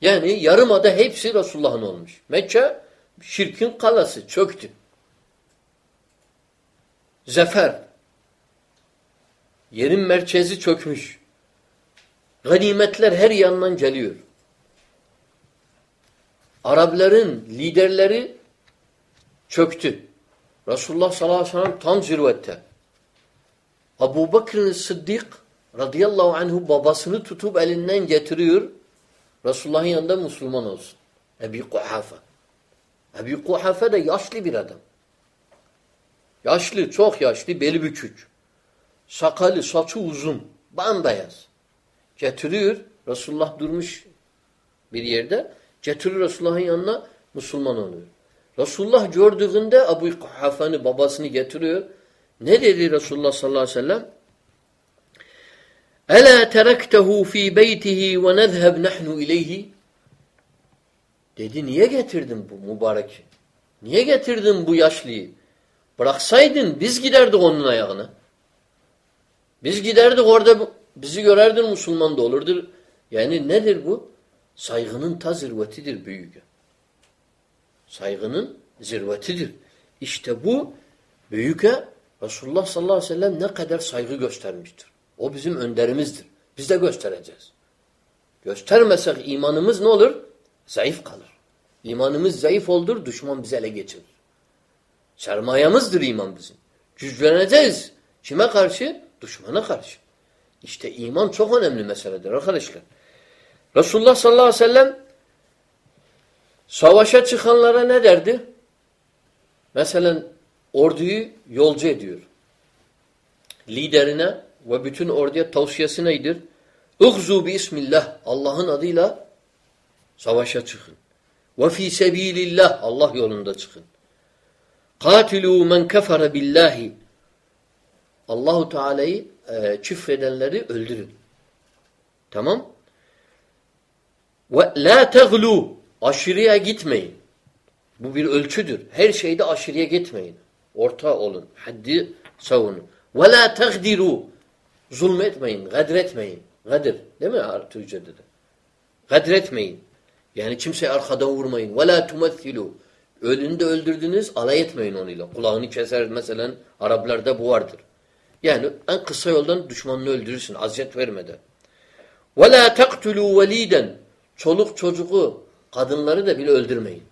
Yani yarımada hepsi Resulullah'ın olmuş. Mekke şirkin kalası çöktü. Zafer. Yerin merkezi çökmüş. Ganimetler her yandan geliyor. Arapların liderleri çöktü. Resulullah sallallahu aleyhi ve sellem tam zirvette. Abu Bakr Sıddık radıyallahu anhu babasını tutup elinden getiriyor. Resulullah'ın yanında Müslüman olsun. Ebi Kuhafa. Ebi Kuhafa da yaşlı bir adam. Yaşlı, çok yaşlı, beli bükük. Sakalı, saçı uzun, bembeyaz. Getiriyor, Resulullah durmuş bir yerde. Getiriyor Resulullah'ın yanına, Müslüman oluyor. Resulullah gördüğünde Ebu Kuhafa'nı, babasını getiriyor. Ne dedi Resulullah sallallahu aleyhi ve sellem? Ela terektehu fi beytihi ve nezheb nahnu ileyhi? Dedi niye getirdin bu mübareki? Niye getirdin bu yaşlıyı? Bıraksaydın biz giderdik onun ayağına. Biz giderdik orada bizi görerdin Müslüman da olurdur. Yani nedir bu? Saygının ta zirvetidir büyüğe. Saygının zirvetidir. İşte bu büyüke Resulullah sallallahu aleyhi ve sellem ne kadar saygı göstermiştir. O bizim önderimizdir. Biz de göstereceğiz. Göstermesek imanımız ne olur? Zayıf kalır. İmanımız zayıf olur, düşman bizi ele geçirir. Sermayemizdir iman bizim. Güçleneceğiz. Kime karşı? Düşmana karşı. İşte iman çok önemli meseledir arkadaşlar. Resulullah sallallahu aleyhi ve sellem savaşa çıkanlara ne derdi? Mesela orduyu yolcu ediyor. Liderine ve bütün orduya tavsiyesi nedir? Uğzu bi ismillah. Allah'ın adıyla savaşa çıkın. Ve fi sebilillah. Allah yolunda çıkın. Katilu men kefere billahi. Allahu Teala'yı e, küfredenleri öldürün. Tamam? Ve la teglu. Aşırıya gitmeyin. Bu bir ölçüdür. Her şeyde aşırıya gitmeyin. Orta olun. Haddi savunun. Ve la tegdiru. Zulmetmeyin, gadretmeyin. Gadir. Değil mi Türkçe'de de? Gadretmeyin. Yani kimseye arkadan vurmayın. La tumethilu. Ölünü de öldürdünüz, alay etmeyin onunla. Kulağını keser mesela. Araplarda bu vardır. Yani en kısa yoldan düşmanını öldürürsün. Aziyet vermeden. Ve la taktulu veliden. Çoluk çocuğu, kadınları da bile öldürmeyin.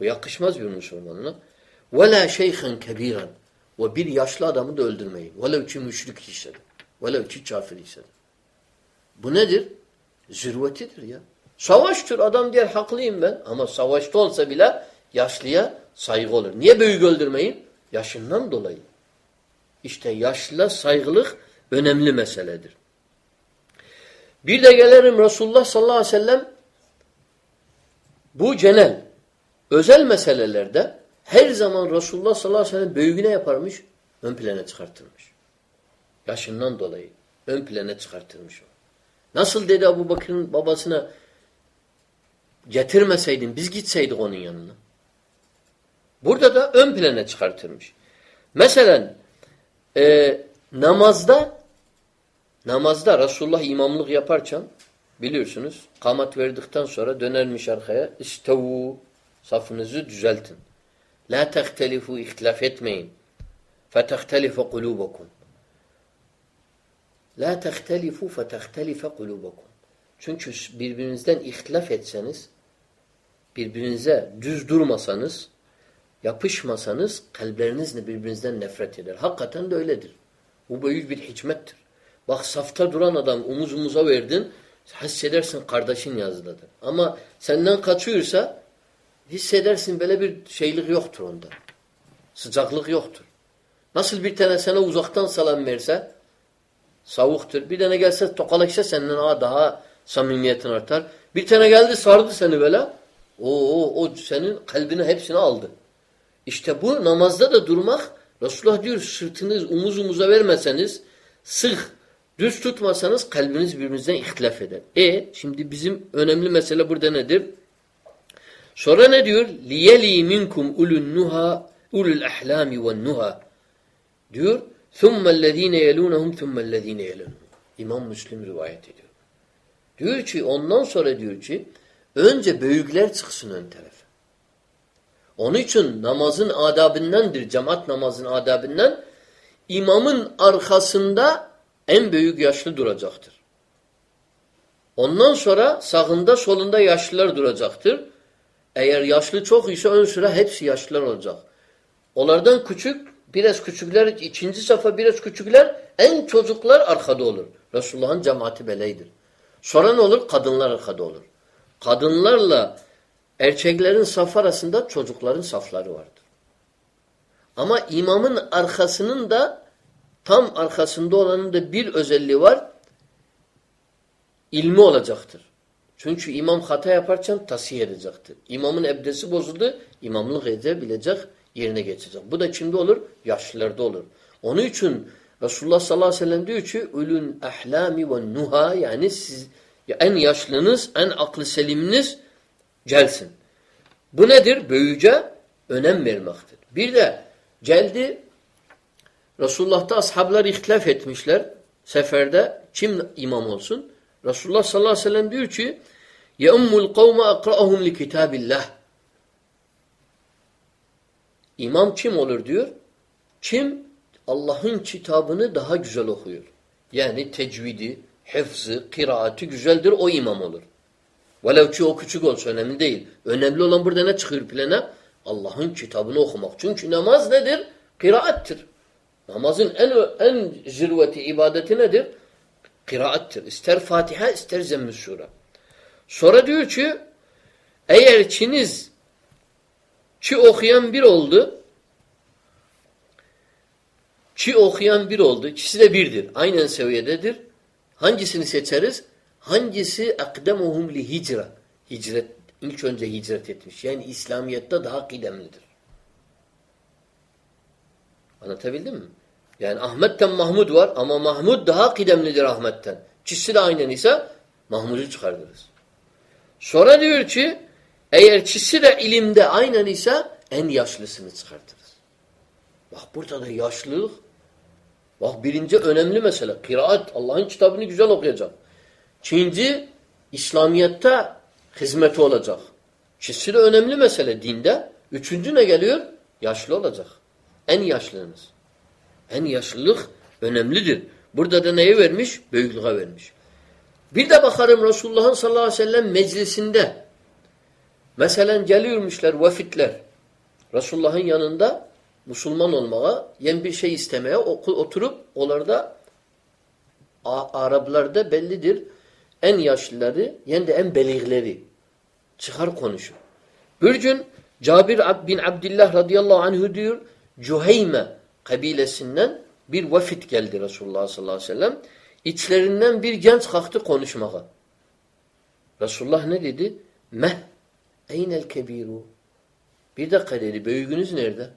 Bu yakışmaz bir Müslümanına. La şeyhen kebiren. Ve bir yaşlı adamı da öldürmeyin. Velev ki müşrik ise de. Velev ki kafir ise. Bu nedir? Zirvetidir ya. Savaştır. Adam diyor haklıyım ben. Ama savaşta olsa bile yaşlıya saygı olur. Niye büyük öldürmeyin? Yaşından dolayı. İşte yaşlıya saygılık önemli meseledir. Bir de gelirim Resulullah sallallahu aleyhi ve sellem bu genel, özel meselelerde her zaman Resulullah sallallahu aleyhi ve sellem büyüğüne yaparmış, ön plana çıkartılmış. Yaşından dolayı ön plana çıkartılmış o. Nasıl dedi Abu Bakır'ın babasına getirmeseydin biz gitseydik onun yanına. Burada da ön plana çıkartılmış. Mesela e, namazda namazda Resulullah imamlık yaparken biliyorsunuz kamat verdikten sonra dönermiş arkaya istavu safınızı düzeltin. La tehtelifu ihtilaf etmeyin. Fetehtelife kulubakum. La tehtelifu fetehtelife kulubakum. Çünkü birbirinizden ihtilaf etseniz, birbirinize düz durmasanız, yapışmasanız kalpleriniz birbirinizden nefret eder. Hakikaten de öyledir. Bu büyük bir hikmettir. Bak safta duran adam omuz omuza verdin, hissedersin kardeşin yazdıdır. Ama senden kaçıyorsa hissedersin böyle bir şeylik yoktur onda. Sıcaklık yoktur. Nasıl bir tane sana uzaktan salam verse savuktur. Bir tane gelse tokalaşsa senden daha Samimiyetin artar. Bir tane geldi sardı seni böyle. O, o, senin kalbini hepsini aldı. İşte bu namazda da durmak Resulullah diyor sırtınız omuz omuza vermeseniz sık düz tutmasanız kalbiniz birbirinizden ihtilaf eder. E şimdi bizim önemli mesele burada nedir? Sonra ne diyor? Liyeli minkum ulun nuha ulul ahlami ve nuha. Diyor. Thummellezine yelunhum thummellezine yelunhum. İmam Müslim rivayet ediyor. Diyor ki ondan sonra diyor ki önce büyükler çıksın ön tarafa. Onun için namazın adabındandır. Cemaat namazın adabından imamın arkasında en büyük yaşlı duracaktır. Ondan sonra sağında solunda yaşlılar duracaktır. Eğer yaşlı çok ise ön sıra hepsi yaşlılar olacak. Onlardan küçük, biraz küçükler, ikinci safa biraz küçükler, en çocuklar arkada olur. Resulullah'ın cemaati beleydir. Sonra ne olur? Kadınlar arkada olur. Kadınlarla erkeklerin saf arasında çocukların safları vardır. Ama imamın arkasının da tam arkasında olanın da bir özelliği var. İlmi olacaktır. Çünkü imam hata yaparken tasih edecektir. İmamın ebdesi bozuldu, imamlık edebilecek, yerine geçecek. Bu da kimde olur? Yaşlılarda olur. Onun için Resulullah sallallahu aleyhi ve sellem diyor ki ulun ahlami ve nuha yani siz en yaşlınız, en aklı seliminiz gelsin. Bu nedir? Böyüce önem vermektir. Bir de geldi Resulullah'ta ashablar ihtilaf etmişler. Seferde kim imam olsun? Resulullah sallallahu aleyhi ve sellem diyor ki يَاُمُّ الْقَوْمَ اَقْرَأَهُمْ لِكِتَابِ İmam kim olur diyor? Kim Allah'ın kitabını daha güzel okuyor. Yani tecvidi, hıfzı, kıraati güzeldir o imam olur. Velev ki o küçük olsa önemli değil. Önemli olan burada ne çıkıyor plana? Allah'ın kitabını okumak. Çünkü namaz nedir? Kıraattir. Namazın en en zirveti ibadeti nedir? Kıraattir. İster Fatiha ister Zemmü Sure. Sonra diyor ki eğer çiniz çi okuyan bir oldu çi okuyan bir oldu. İkisi de birdir. Aynen seviyededir. Hangisini seçeriz? Hangisi akdemuhum li hicra? Hicret, ilk önce hicret etmiş. Yani İslamiyet'te daha kıdemlidir. Anlatabildim mi? Yani Ahmet'ten Mahmud var ama Mahmud daha kıdemlidir Ahmet'ten. İkisi de aynen ise Mahmud'u çıkardırız. Sonra diyor ki eğer ikisi de ilimde aynen ise en yaşlısını çıkartırız. Bak burada da yaşlılık bak birinci önemli mesele. Kıraat. Allah'ın kitabını güzel okuyacak. İkinci İslamiyet'te hizmeti olacak. İkisi de önemli mesele dinde. Üçüncü ne geliyor? Yaşlı olacak. En yaşlınız. En yaşlılık önemlidir. Burada da neyi vermiş? Büyüklüğe vermiş. Bir de bakarım Resulullah'ın sallallahu aleyhi ve sellem meclisinde mesela geliyormuşlar vafitler Resulullah'ın yanında Müslüman olmaya, yen bir şey istemeye oturup onlarda Araplarda bellidir. En yaşlıları, yen de en beligleri çıkar konuşur. Bir gün Cabir bin Abdullah radıyallahu anhu diyor, Cuheyme kabilesinden bir vafit geldi Resulullah sallallahu aleyhi ve sellem. İçlerinden bir genç kalktı konuşmaya. Resulullah ne dedi? Meh eynel kebiru. Bir dakika dedi. Büyüğünüz nerede?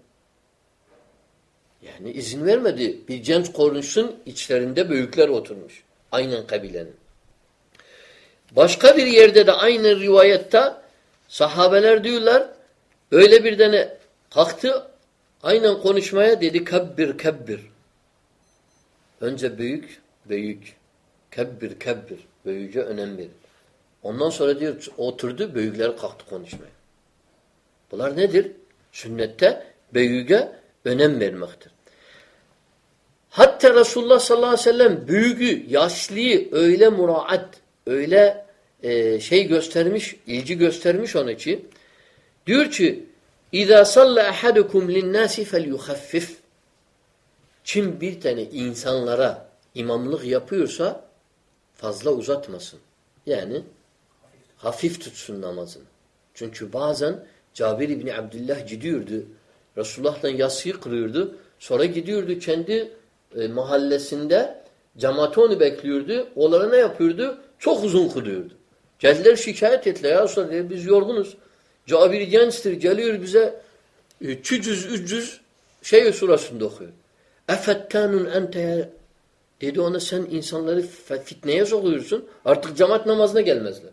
Yani izin vermedi. Bir genç konuşsun içlerinde büyükler oturmuş. Aynen kabilenin. Başka bir yerde de aynı rivayette sahabeler diyorlar öyle bir tane kalktı aynen konuşmaya dedi kebbir kebbir. Önce büyük büyük. Kebbir kebbir. Büyüce önem verin. Ondan sonra diyor oturdu büyükler kalktı konuşmaya. Bunlar nedir? Sünnette büyüge önem vermektir. Hatta Resulullah sallallahu aleyhi ve sellem büyüğü, yaşlıyı öyle muraat, öyle e, şey göstermiş, ilgi göstermiş onun için. Diyor ki اِذَا صَلَّ اَحَدُكُمْ لِلنَّاسِ فَلْيُخَفِّفْ Kim bir tane insanlara imamlık yapıyorsa fazla uzatmasın. Yani hafif tutsun namazını. Çünkü bazen Cabir İbni Abdullah gidiyordu. Resulullah'tan yasıyı kırıyordu. Sonra gidiyordu kendi e, mahallesinde cemaati onu bekliyordu. Onlara ne yapıyordu? Çok uzun kılıyordu. Geldiler şikayet ettiler. Ya Resulallah dedi, biz yorgunuz. Cabir gençtir. Geliyor bize 200 300 şey surasında okuyor. Efettanun ente dedi ona sen insanları fitneye sokuyorsun. Artık cemaat namazına gelmezler.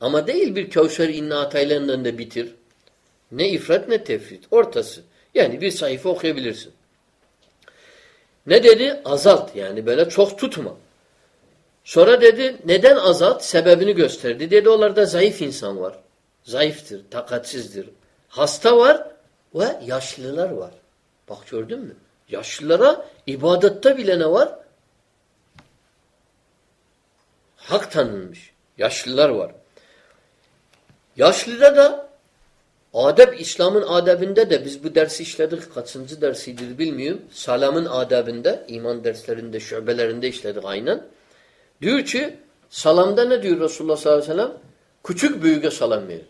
Ama değil bir Kevser inna ataylarından da bitir. Ne ifrat ne tefrit. Ortası. Yani bir sayfa okuyabilirsin. Ne dedi? Azalt. Yani böyle çok tutma. Sonra dedi neden azalt? Sebebini gösterdi. Dedi onlarda zayıf insan var. Zayıftır, takatsizdir. Hasta var ve yaşlılar var. Bak gördün mü? Yaşlılara ibadette bile ne var? Hak tanınmış. Yaşlılar var. Yaşlıda da adab İslam'ın adabinde de biz bu dersi işledik. Kaçıncı dersidir bilmiyorum. Salamın adabinde, iman derslerinde, şubelerinde işledik aynen. Diyor ki salamda ne diyor Resulullah sallallahu aleyhi ve sellem? Küçük büyüğe salam verir.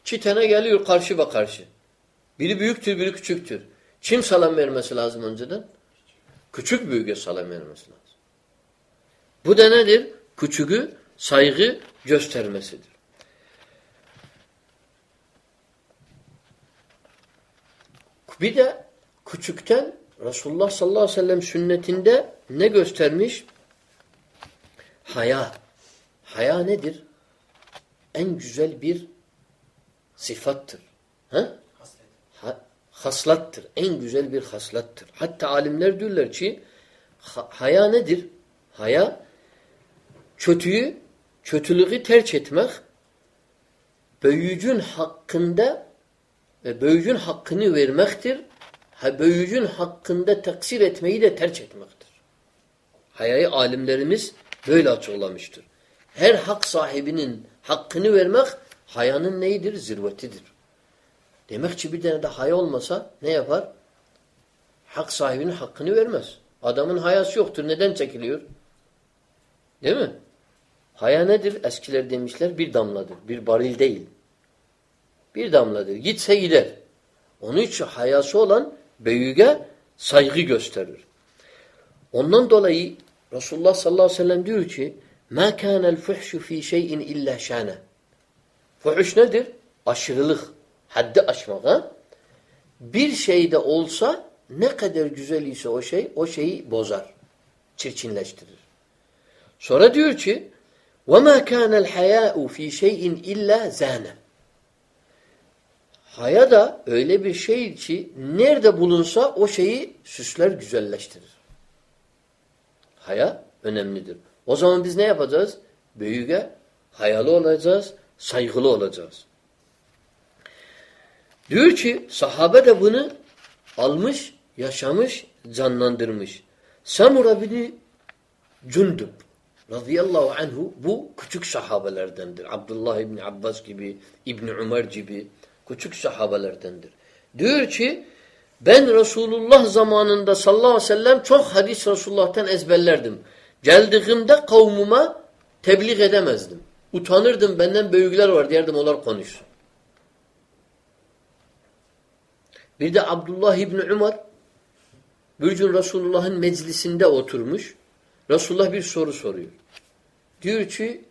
İki tane geliyor karşı ve karşı. Biri büyüktür, biri küçüktür. Kim salam vermesi lazım önceden? Küçük büyüğe salam vermesi lazım. Bu da nedir? Küçüğü saygı göstermesidir. Bir de küçükten Resulullah sallallahu aleyhi ve sellem sünnetinde ne göstermiş? Haya. Haya nedir? En güzel bir sıfattır. Ha? ha haslattır. En güzel bir haslattır. Hatta alimler diyorlar ki haya nedir? Haya kötüyü, kötülüğü terç etmek büyücün hakkında ve büyücün hakkını vermektir. Ha, büyücün hakkında taksir etmeyi de terç etmektir. Hayayı alimlerimiz böyle açıklamıştır. Her hak sahibinin hakkını vermek hayanın neyidir? Zirvetidir. Demek ki bir tane de haya olmasa ne yapar? Hak sahibinin hakkını vermez. Adamın hayası yoktur. Neden çekiliyor? Değil mi? Haya nedir? Eskiler demişler bir damladır. Bir baril değil. Bir damladır. Gitse gider. Onun için hayası olan büyüğe saygı gösterir. Ondan dolayı Resulullah sallallahu aleyhi ve sellem diyor ki مَا كَانَ الْفُحْشُ ف۪ي شَيْءٍ اِلَّا شَانَ Fuhuş nedir? Aşırılık. Haddi aşmak. Ha? Bir şeyde olsa ne kadar güzel ise o şey, o şeyi bozar. Çirkinleştirir. Sonra diyor ki وَمَا كَانَ الْحَيَاءُ ف۪ي شَيْءٍ اِلَّا زَانَ Haya da öyle bir şey ki nerede bulunsa o şeyi süsler güzelleştirir. Haya önemlidir. O zaman biz ne yapacağız? Büyüge hayalı olacağız, saygılı olacağız. Diyor ki sahabe de bunu almış, yaşamış, canlandırmış. Samura bini Cundub radıyallahu anhu bu küçük sahabelerdendir. Abdullah İbni Abbas gibi, İbni Ömer gibi küçük sahabelerdendir. Diyor ki ben Resulullah zamanında sallallahu aleyhi ve sellem çok hadis Resulullah'tan ezberlerdim. Geldiğimde kavmuma tebliğ edemezdim. Utanırdım benden büyükler var derdim onlar konuşsun. Bir de Abdullah İbni Umar bir gün Resulullah'ın meclisinde oturmuş. Resulullah bir soru soruyor. Diyor ki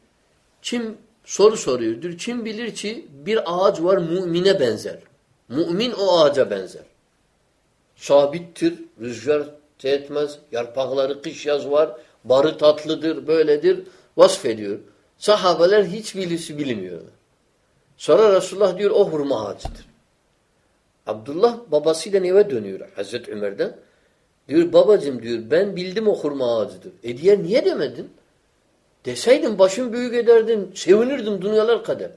kim soru soruyor. Diyor kim bilir ki bir ağaç var mümine benzer. Mümin o ağaca benzer. Sabittir, rüzgar etmez, yarpakları kış yaz var, barı tatlıdır, böyledir, vasfediyor. Sahabeler hiç bilisi bilmiyorlar. Sonra Resulullah diyor o hurma ağacıdır. Abdullah babasıyla eve dönüyor Hazreti Ömer'den. Diyor babacım diyor ben bildim o hurma ağacıdır. E diğer niye demedin? Deseydin başım büyük ederdin, sevinirdim dünyalar kadar.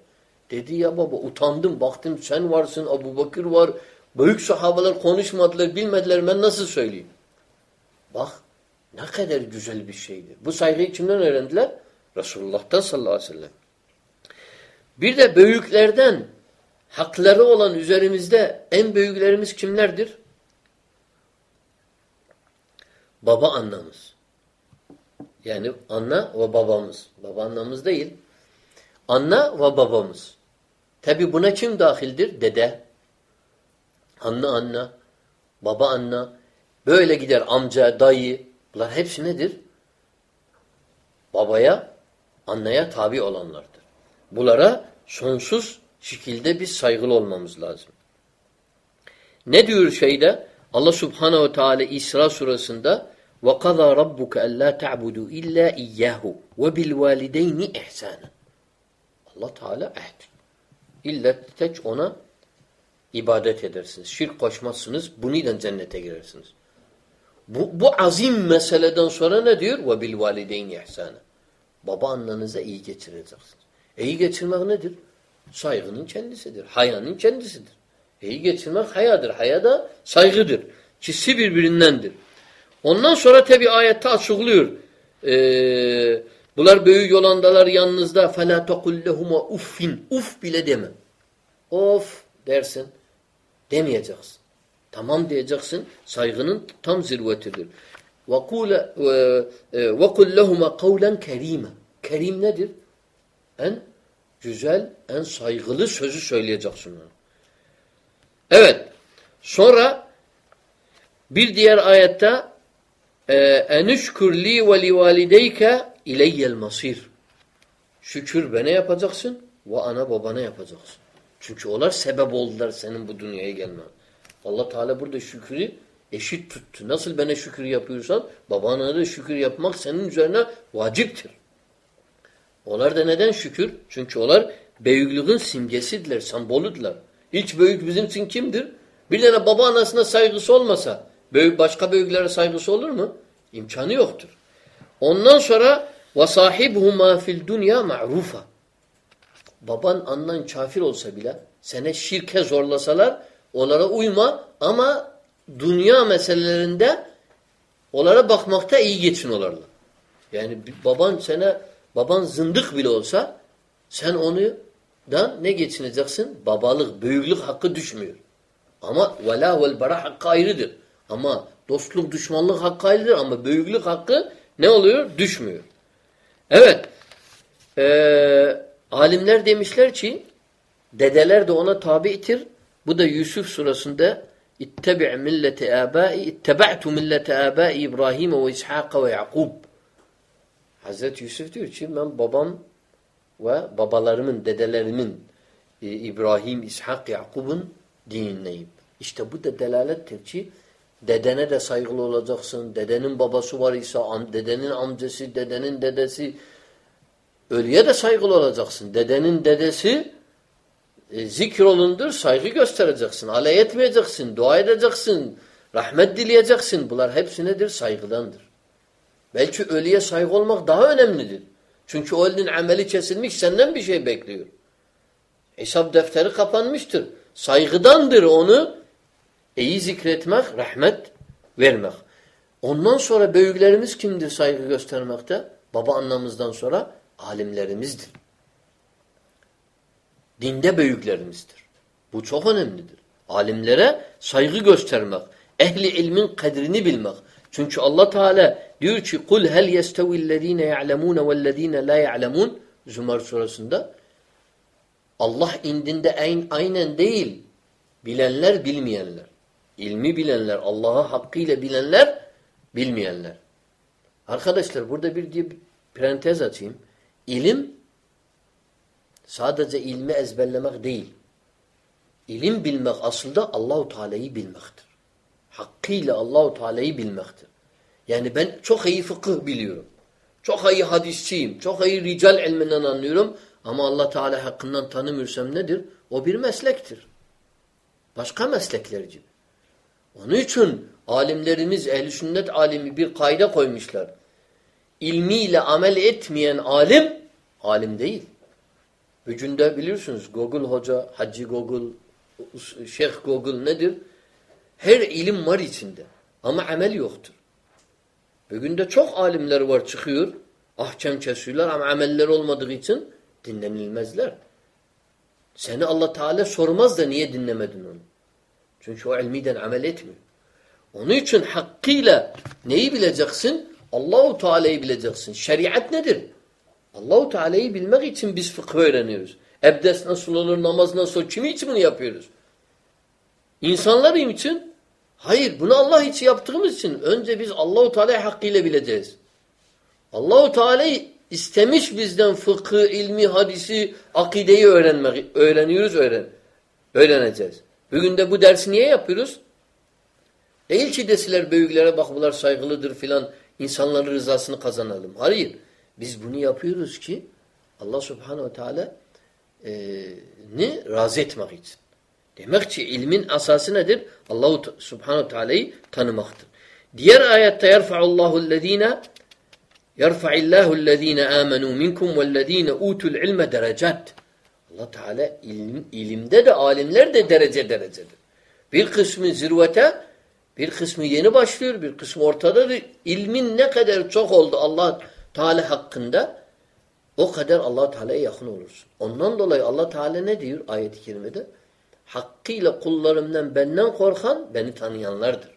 Dedi ya baba utandım baktım sen varsın Abu Bakır var. Büyük sahabeler konuşmadılar bilmediler ben nasıl söyleyeyim. Bak ne kadar güzel bir şeydir. Bu saygıyı kimden öğrendiler? Resulullah'tan sallallahu aleyhi ve sellem. Bir de büyüklerden hakları olan üzerimizde en büyüklerimiz kimlerdir? Baba annamız. Yani anne ve babamız. Baba annamız değil. Anne ve babamız. Tabi buna kim dahildir? Dede. Anne anne. Baba anne. Böyle gider amca, dayı. Bunlar hepsi nedir? babaya, anneye tabi olanlardır. Bunlara sonsuz şekilde biz saygılı olmamız lazım. Ne diyor şeyde? Allah Subhanahu Teala İsra surasında وَقَضَى رَبُّكَ أَلَّا تَعْبُدُوا إِلَّا إِيَّهُ وَبِالْوَالِدَيْنِ اِحْسَانًا Allah Teala ehd. İlla tek ona ibadet edersiniz. Şirk koşmazsınız. Bununla cennete girersiniz. Bu, bu azim meseleden sonra ne diyor? وَبِالْوَالِدَيْنِ اِحْسَانًا Baba annenize iyi geçireceksiniz. İyi geçirmek nedir? Saygının kendisidir. Hayanın kendisidir. İyi geçirmek hayadır. Haya da saygıdır. İkisi birbirindendir. Ondan sonra tabi ayette açıklıyor. Ee, bunlar büyük yolandalar yanınızda فَلَا تَقُلْ لَهُمَا uffin Uf bile deme. Of dersin. Demeyeceksin. Tamam diyeceksin. Saygının tam zirvetidir. وَقُلْ لَهُمَا قَوْلًا كَرِيمًا Kerim nedir? En güzel, en saygılı sözü söyleyeceksin ona. Evet. Sonra bir diğer ayette enüşkür li ve li valideyke masir. Şükür bana yapacaksın ve ana babana yapacaksın. Çünkü onlar sebep oldular senin bu dünyaya gelmen. Allah Teala burada şükrü eşit tuttu. Nasıl bana şükür yapıyorsan babana da şükür yapmak senin üzerine vaciptir. Onlar da neden şükür? Çünkü onlar büyüklüğün simgesidirler, sembolüdürler. İlk büyük bizim için kimdir? Bir tane baba anasına saygısı olmasa büyük, başka büyüklere saygısı olur mu? İmkanı yoktur. Ondan sonra وَصَاحِبْهُمَا fil dünya ma'rufa. Baban annen kafir olsa bile sene şirke zorlasalar onlara uyma ama dünya meselelerinde onlara bakmakta iyi geçin onlarla. Yani baban sana baban zındık bile olsa sen onu dan ne geçineceksin? Babalık, büyüklük hakkı düşmüyor. Ama vela vel bara hakkı ayrıdır. Ama dostluk, düşmanlık hakkı ayrıdır ama büyüklük hakkı ne oluyor? Düşmüyor. Evet. Ee, alimler demişler ki dedeler de ona tabi'tir. Bu da Yusuf surasında İttebi' millete abai ittebe'tu millete abai İbrahim ve İshak ve Yakub. Hazreti Yusuf diyor ki ben babam ve babalarımın, dedelerimin e, İbrahim, İshak, Yakub'un dinindeyim. İşte bu da delalettir ki dedene de saygılı olacaksın. Dedenin babası var ise dedenin amcası, dedenin dedesi ölüye de saygılı olacaksın. Dedenin dedesi e, zikrolundur, saygı göstereceksin. Alay etmeyeceksin, dua edeceksin, rahmet dileyeceksin. Bunlar hepsi nedir? Saygıdandır. Belki ölüye saygı olmak daha önemlidir. Çünkü o elinin ameli kesilmiş senden bir şey bekliyor. Hesap defteri kapanmıştır. Saygıdandır onu iyi zikretmek, rahmet vermek. Ondan sonra büyüklerimiz kimdir saygı göstermekte? Baba annemizden sonra alimlerimizdir. Dinde büyüklerimizdir. Bu çok önemlidir. Alimlere saygı göstermek, ehli ilmin kadrini bilmek. Çünkü Allah Teala diyor ki kul hel yestevillezine ya'lemun vellezine la ya'lemun Zumar surasında Allah indinde aynen değil bilenler bilmeyenler. İlmi bilenler, Allah'ı hakkıyla bilenler, bilmeyenler. Arkadaşlar burada bir diye parantez açayım. İlim sadece ilmi ezberlemek değil. İlim bilmek aslında Allahu Teala'yı bilmektir. Hakkıyla Allahu Teala'yı bilmektir. Yani ben çok iyi fıkıh biliyorum. Çok iyi hadisçiyim. Çok iyi rical ilminden anlıyorum. Ama Allah Teala hakkından tanımıyorsam nedir? O bir meslektir. Başka meslekler gibi. Onun için alimlerimiz, ehl sünnet alimi bir kayda koymuşlar. İlmiyle amel etmeyen alim, alim değil. Bugün de biliyorsunuz Google Hoca, Hacı Google, Şeyh Google nedir? Her ilim var içinde. Ama amel yoktur. Bugün de çok alimler var çıkıyor. Ahkam kesiyorlar ama ameller olmadığı için dinlenilmezler. Seni Allah Teala sormaz da niye dinlemedin onu? Çünkü o ilmiden amel etmiyor. Onun için hakkıyla neyi bileceksin? Allahu Teala'yı bileceksin. Şeriat nedir? Allahu Teala'yı bilmek için biz fıkıh öğreniyoruz. Ebdes nasıl olur, namaz nasıl olur? Kimi için bunu yapıyoruz? İnsanlar için? Hayır, bunu Allah için yaptığımız için önce biz Allahu Teala'yı hakkıyla bileceğiz. Allahu Teala'yı istemiş bizden fıkı, ilmi, hadisi, akideyi öğrenmek, öğreniyoruz, öğren. Öğreneceğiz. Bugün de bu dersi niye yapıyoruz? Değil ki deseler büyüklere bak bunlar saygılıdır filan insanların rızasını kazanalım. Hayır. Biz bunu yapıyoruz ki Allah subhanehu ve teala e, ni razı etmek için. Demek ki ilmin asası nedir? Allahu subhanehu ve teala'yı tanımaktır. Diğer ayette yerfa'ullahu allazina yerfa'illahu allazina amenu minkum vellezina utul ilme derecat. Allah Teala ilim, ilimde de alimler de derece derecedir. Bir kısmı zirvete, bir kısmı yeni başlıyor, bir kısmı ortadadır. İlmin ne kadar çok oldu Allah Teala hakkında o kadar Allah Teala'ya yakın olursun. Ondan dolayı Allah Teala ne diyor ayet-i kerimede? Hakkıyla kullarımdan benden korkan beni tanıyanlardır.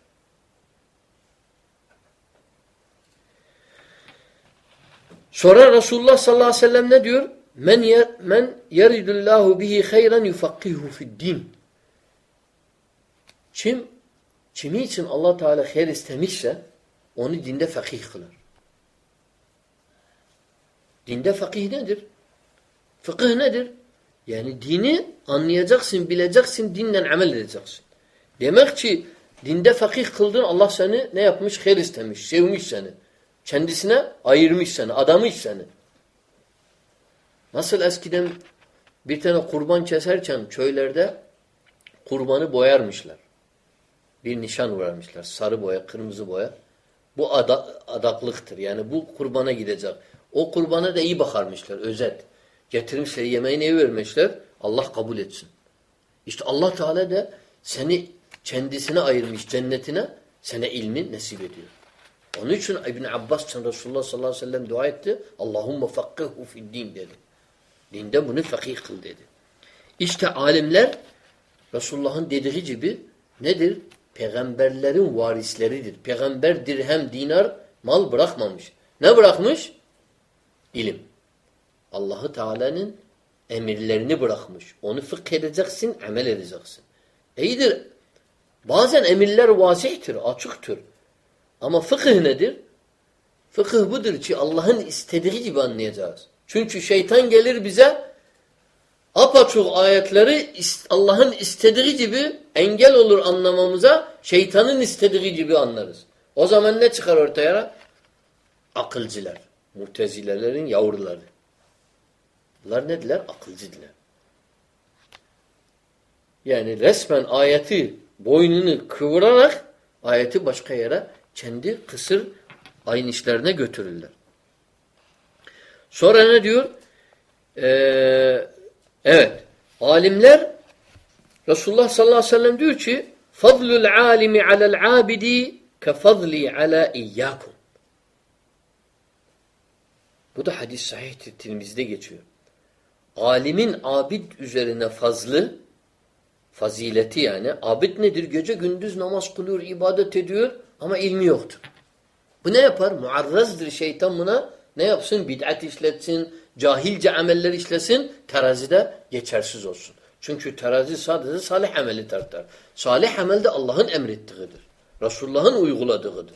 Sonra Resulullah sallallahu aleyhi ve sellem ne diyor? Men yer, men yeridullahu bihi hayran yufakkihu fi'd-din. Kim kimi için Allah Teala hayır istemişse onu dinde fakih kılar. Dinde fakih nedir? Fıkıh nedir? Yani dini anlayacaksın, bileceksin, dinle amel edeceksin. Demek ki dinde fakih kıldın Allah seni ne yapmış? Hayır istemiş, sevmiş seni. Kendisine ayırmış seni, adamış seni. Nasıl eskiden bir tane kurban keserken köylerde kurbanı boyarmışlar. Bir nişan vermişler. Sarı boya, kırmızı boya. Bu ada, adaklıktır. Yani bu kurbana gidecek. O kurbana da iyi bakarmışlar. Özet. Getirmişler yemeğini iyi vermişler. Allah kabul etsin. İşte Allah Teala da seni kendisine ayırmış cennetine sana ilmi nasip ediyor. Onun için İbn Abbas için Resulullah sallallahu aleyhi ve sellem dua etti. Allahümme fakkihu fid din dedi. Dinde bunu fakih kıl dedi. İşte alimler Resulullah'ın dediği gibi nedir? Peygamberlerin varisleridir. Peygamber dirhem, dinar, mal bırakmamış. Ne bırakmış? İlim. Allahu Teala'nın emirlerini bırakmış. Onu fıkh edeceksin, amel edeceksin. İyidir. Bazen emirler vasihtir, açıktır. Ama fıkıh nedir? Fıkıh budur ki Allah'ın istediği gibi anlayacağız. Çünkü şeytan gelir bize apaçuk ayetleri Allah'ın istediği gibi engel olur anlamamıza şeytanın istediği gibi anlarız. O zaman ne çıkar ortaya? Akılcılar. Mutezilelerin yavruları. Bunlar nediler? Akılcıdılar. Yani resmen ayeti boynunu kıvırarak ayeti başka yere kendi kısır aynı işlerine götürürler. Sonra ne diyor? Ee, evet. Alimler Resulullah sallallahu aleyhi ve sellem diyor ki fadlul alimi alel abidi ke fadli ala iyyakum. Bu da hadis sahihtir. Tirmiz'de geçiyor. Alimin abid üzerine fazlı fazileti yani. Abid nedir? Gece gündüz namaz kılıyor, ibadet ediyor ama ilmi yoktur. Bu ne yapar? Muarrazdır şeytan buna. Ne yapsın? Bid'at işletsin, cahilce ameller işlesin, terazide geçersiz olsun. Çünkü terazi sadece salih ameli tartar. Salih amel de Allah'ın emrettiğidir. Resulullah'ın uyguladığıdır.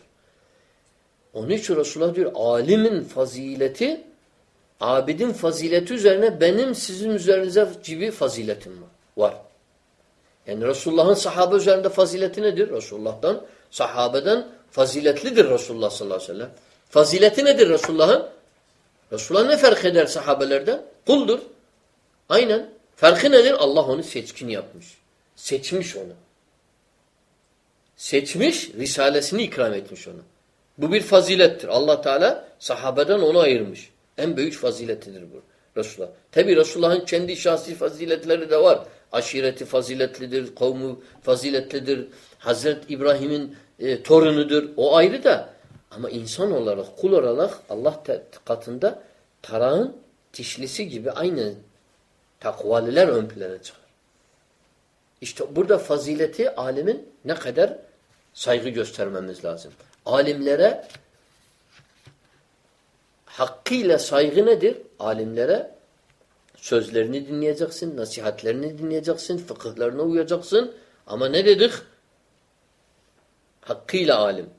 Onun için Resulullah diyor, alimin fazileti, abidin fazileti üzerine benim sizin üzerinize gibi faziletim var. Yani Resulullah'ın sahabe üzerinde fazileti nedir? Resulullah'tan, sahabeden faziletlidir Resulullah sallallahu aleyhi ve sellem. Fazileti nedir Resulullah'ın? Resulullah ne fark eder sahabelerden? Kuldur. Aynen. Farkı nedir? Allah onu seçkin yapmış. Seçmiş onu. Seçmiş, risalesini ikram etmiş ona. Bu bir fazilettir. Allah Teala sahabeden onu ayırmış. En büyük faziletidir bu Resulullah. Tabi Resulullah'ın kendi şahsi faziletleri de var. Aşireti faziletlidir, kavmu faziletlidir. Hazreti İbrahim'in e, torunudur. O ayrı da. Ama insan olarak, kul olarak Allah katında tarağın tişlisi gibi aynı takvaliler ön plana çıkar. İşte burada fazileti alimin ne kadar saygı göstermemiz lazım. Alimlere hakkıyla saygı nedir? Alimlere sözlerini dinleyeceksin, nasihatlerini dinleyeceksin, fıkıhlarına uyacaksın. Ama ne dedik? Hakkıyla alim.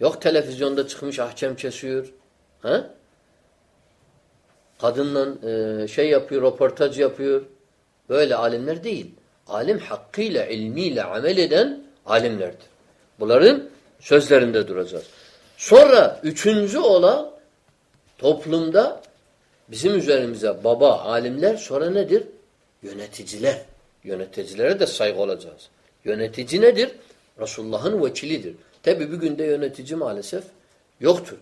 Yok televizyonda çıkmış ahkam kesiyor. Ha? kadınla e, şey yapıyor, röportaj yapıyor. Böyle alimler değil. Alim hakkıyla, ilmiyle amel eden alimlerdir. Bunların sözlerinde duracağız. Sonra üçüncü olan toplumda bizim üzerimize baba, alimler sonra nedir? Yöneticiler. Yöneticilere de saygı olacağız. Yönetici nedir? Resulullah'ın vekilidir. Tabi bir günde yönetici maalesef yoktur.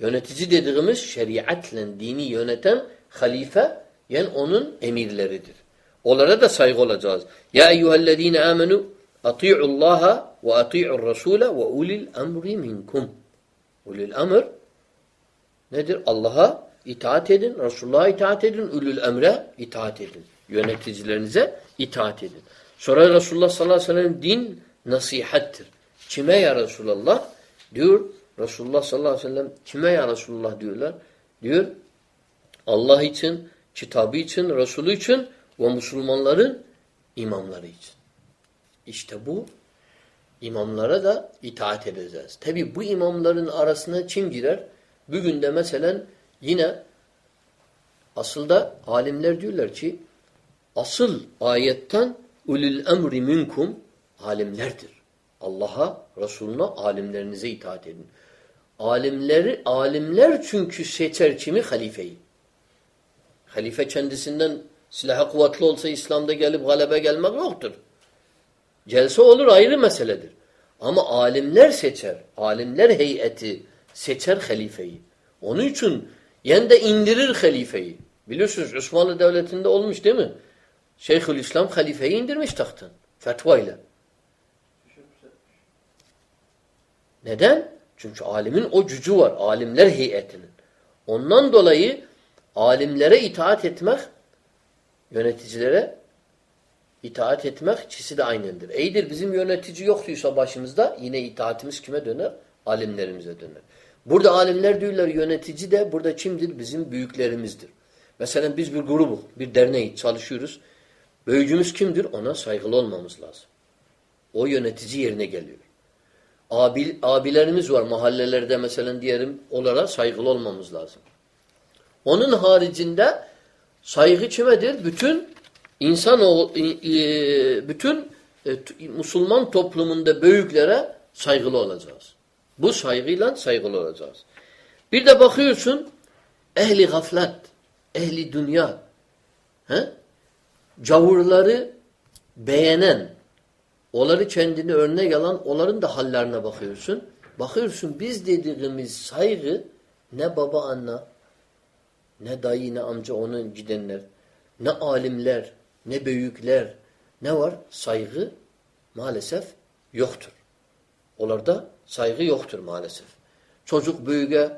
Yönetici dediğimiz şeriatla dini yöneten halife yani onun emirleridir. Onlara da saygı olacağız. Ya eyyühellezine amenu ati'ullaha ve ati'ur rasule ve ulil emri minkum. Ulil emr nedir? Allah'a itaat edin, Resulullah'a itaat edin, ulul emre itaat edin. Yöneticilerinize itaat edin. Sonra Resulullah sallallahu aleyhi ve sellem din nasihattir. Kime ya Resulullah? Diyor Resulullah sallallahu aleyhi ve sellem kime ya Resulullah diyorlar? Diyor Allah için, kitabı için, Resulü için ve Müslümanların imamları için. İşte bu imamlara da itaat edeceğiz. Tabi bu imamların arasına kim girer? Bugün de mesela yine asılda alimler diyorlar ki asıl ayetten ulil emri minkum alimlerdir. Allah'a, Resuluna, alimlerinize itaat edin. Alimleri, alimler çünkü seçer kimi? Halifeyi. Halife kendisinden silahı kuvvetli olsa İslam'da gelip galebe gelmek yoktur. Gelse olur ayrı meseledir. Ama alimler seçer. Alimler heyeti seçer halifeyi. Onun için yen de indirir halifeyi. Biliyorsunuz Osmanlı Devleti'nde olmuş değil mi? Şeyhülislam halifeyi indirmiş tahtın. Fetvayla. Neden? Çünkü alimin o gücü var. Alimler heyetinin. Ondan dolayı alimlere itaat etmek, yöneticilere itaat etmek ikisi de aynıdır. Eydir bizim yönetici yoktuysa başımızda yine itaatimiz kime döner? Alimlerimize döner. Burada alimler diyorlar yönetici de burada kimdir? Bizim büyüklerimizdir. Mesela biz bir grubu, bir derneği çalışıyoruz. Büyücümüz kimdir? Ona saygılı olmamız lazım. O yönetici yerine geliyor. Abi, abilerimiz var mahallelerde mesela diyelim onlara saygılı olmamız lazım. Onun haricinde saygı kimedir? Bütün insan o bütün e, Müslüman toplumunda büyüklere saygılı olacağız. Bu saygıyla saygılı olacağız. Bir de bakıyorsun ehli gaflet, ehli dünya, he? cavurları beğenen, onları kendini örnek alan, onların da hallerine bakıyorsun. Bakıyorsun biz dediğimiz saygı ne baba anne, ne dayı ne amca onun gidenler, ne alimler, ne büyükler, ne var? Saygı maalesef yoktur. Onlarda saygı yoktur maalesef. Çocuk büyüğe,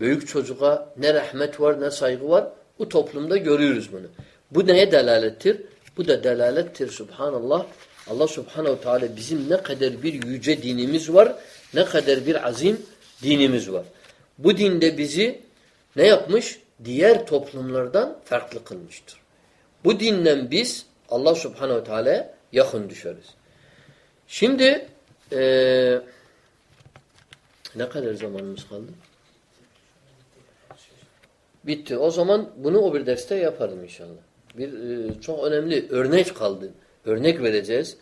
büyük çocuğa ne rahmet var ne saygı var. Bu toplumda görüyoruz bunu. Bu neye delalettir? Bu da delalettir subhanallah. Allah subhanehu teala bizim ne kadar bir yüce dinimiz var, ne kadar bir azim dinimiz var. Bu dinde bizi ne yapmış? Diğer toplumlardan farklı kılmıştır. Bu dinden biz Allah subhanehu teala yakın düşeriz. Şimdi ee, ne kadar zamanımız kaldı? Bitti. O zaman bunu o bir derste yaparım inşallah. Bir e, çok önemli örnek kaldı. Örnek vereceğiz.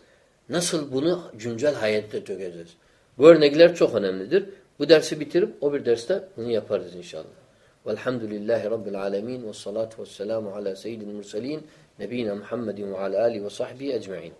Nasıl bunu güncel hayatta dökeceğiz. Bu örnekler çok önemlidir. Bu dersi bitirip o bir derste bunu yaparız inşallah. Velhamdülillahi Rabbil alemin ve salatu ve selamu ala seyyidil mursalin nebina Muhammedin ve ala alihi ve sahbihi ecma'in.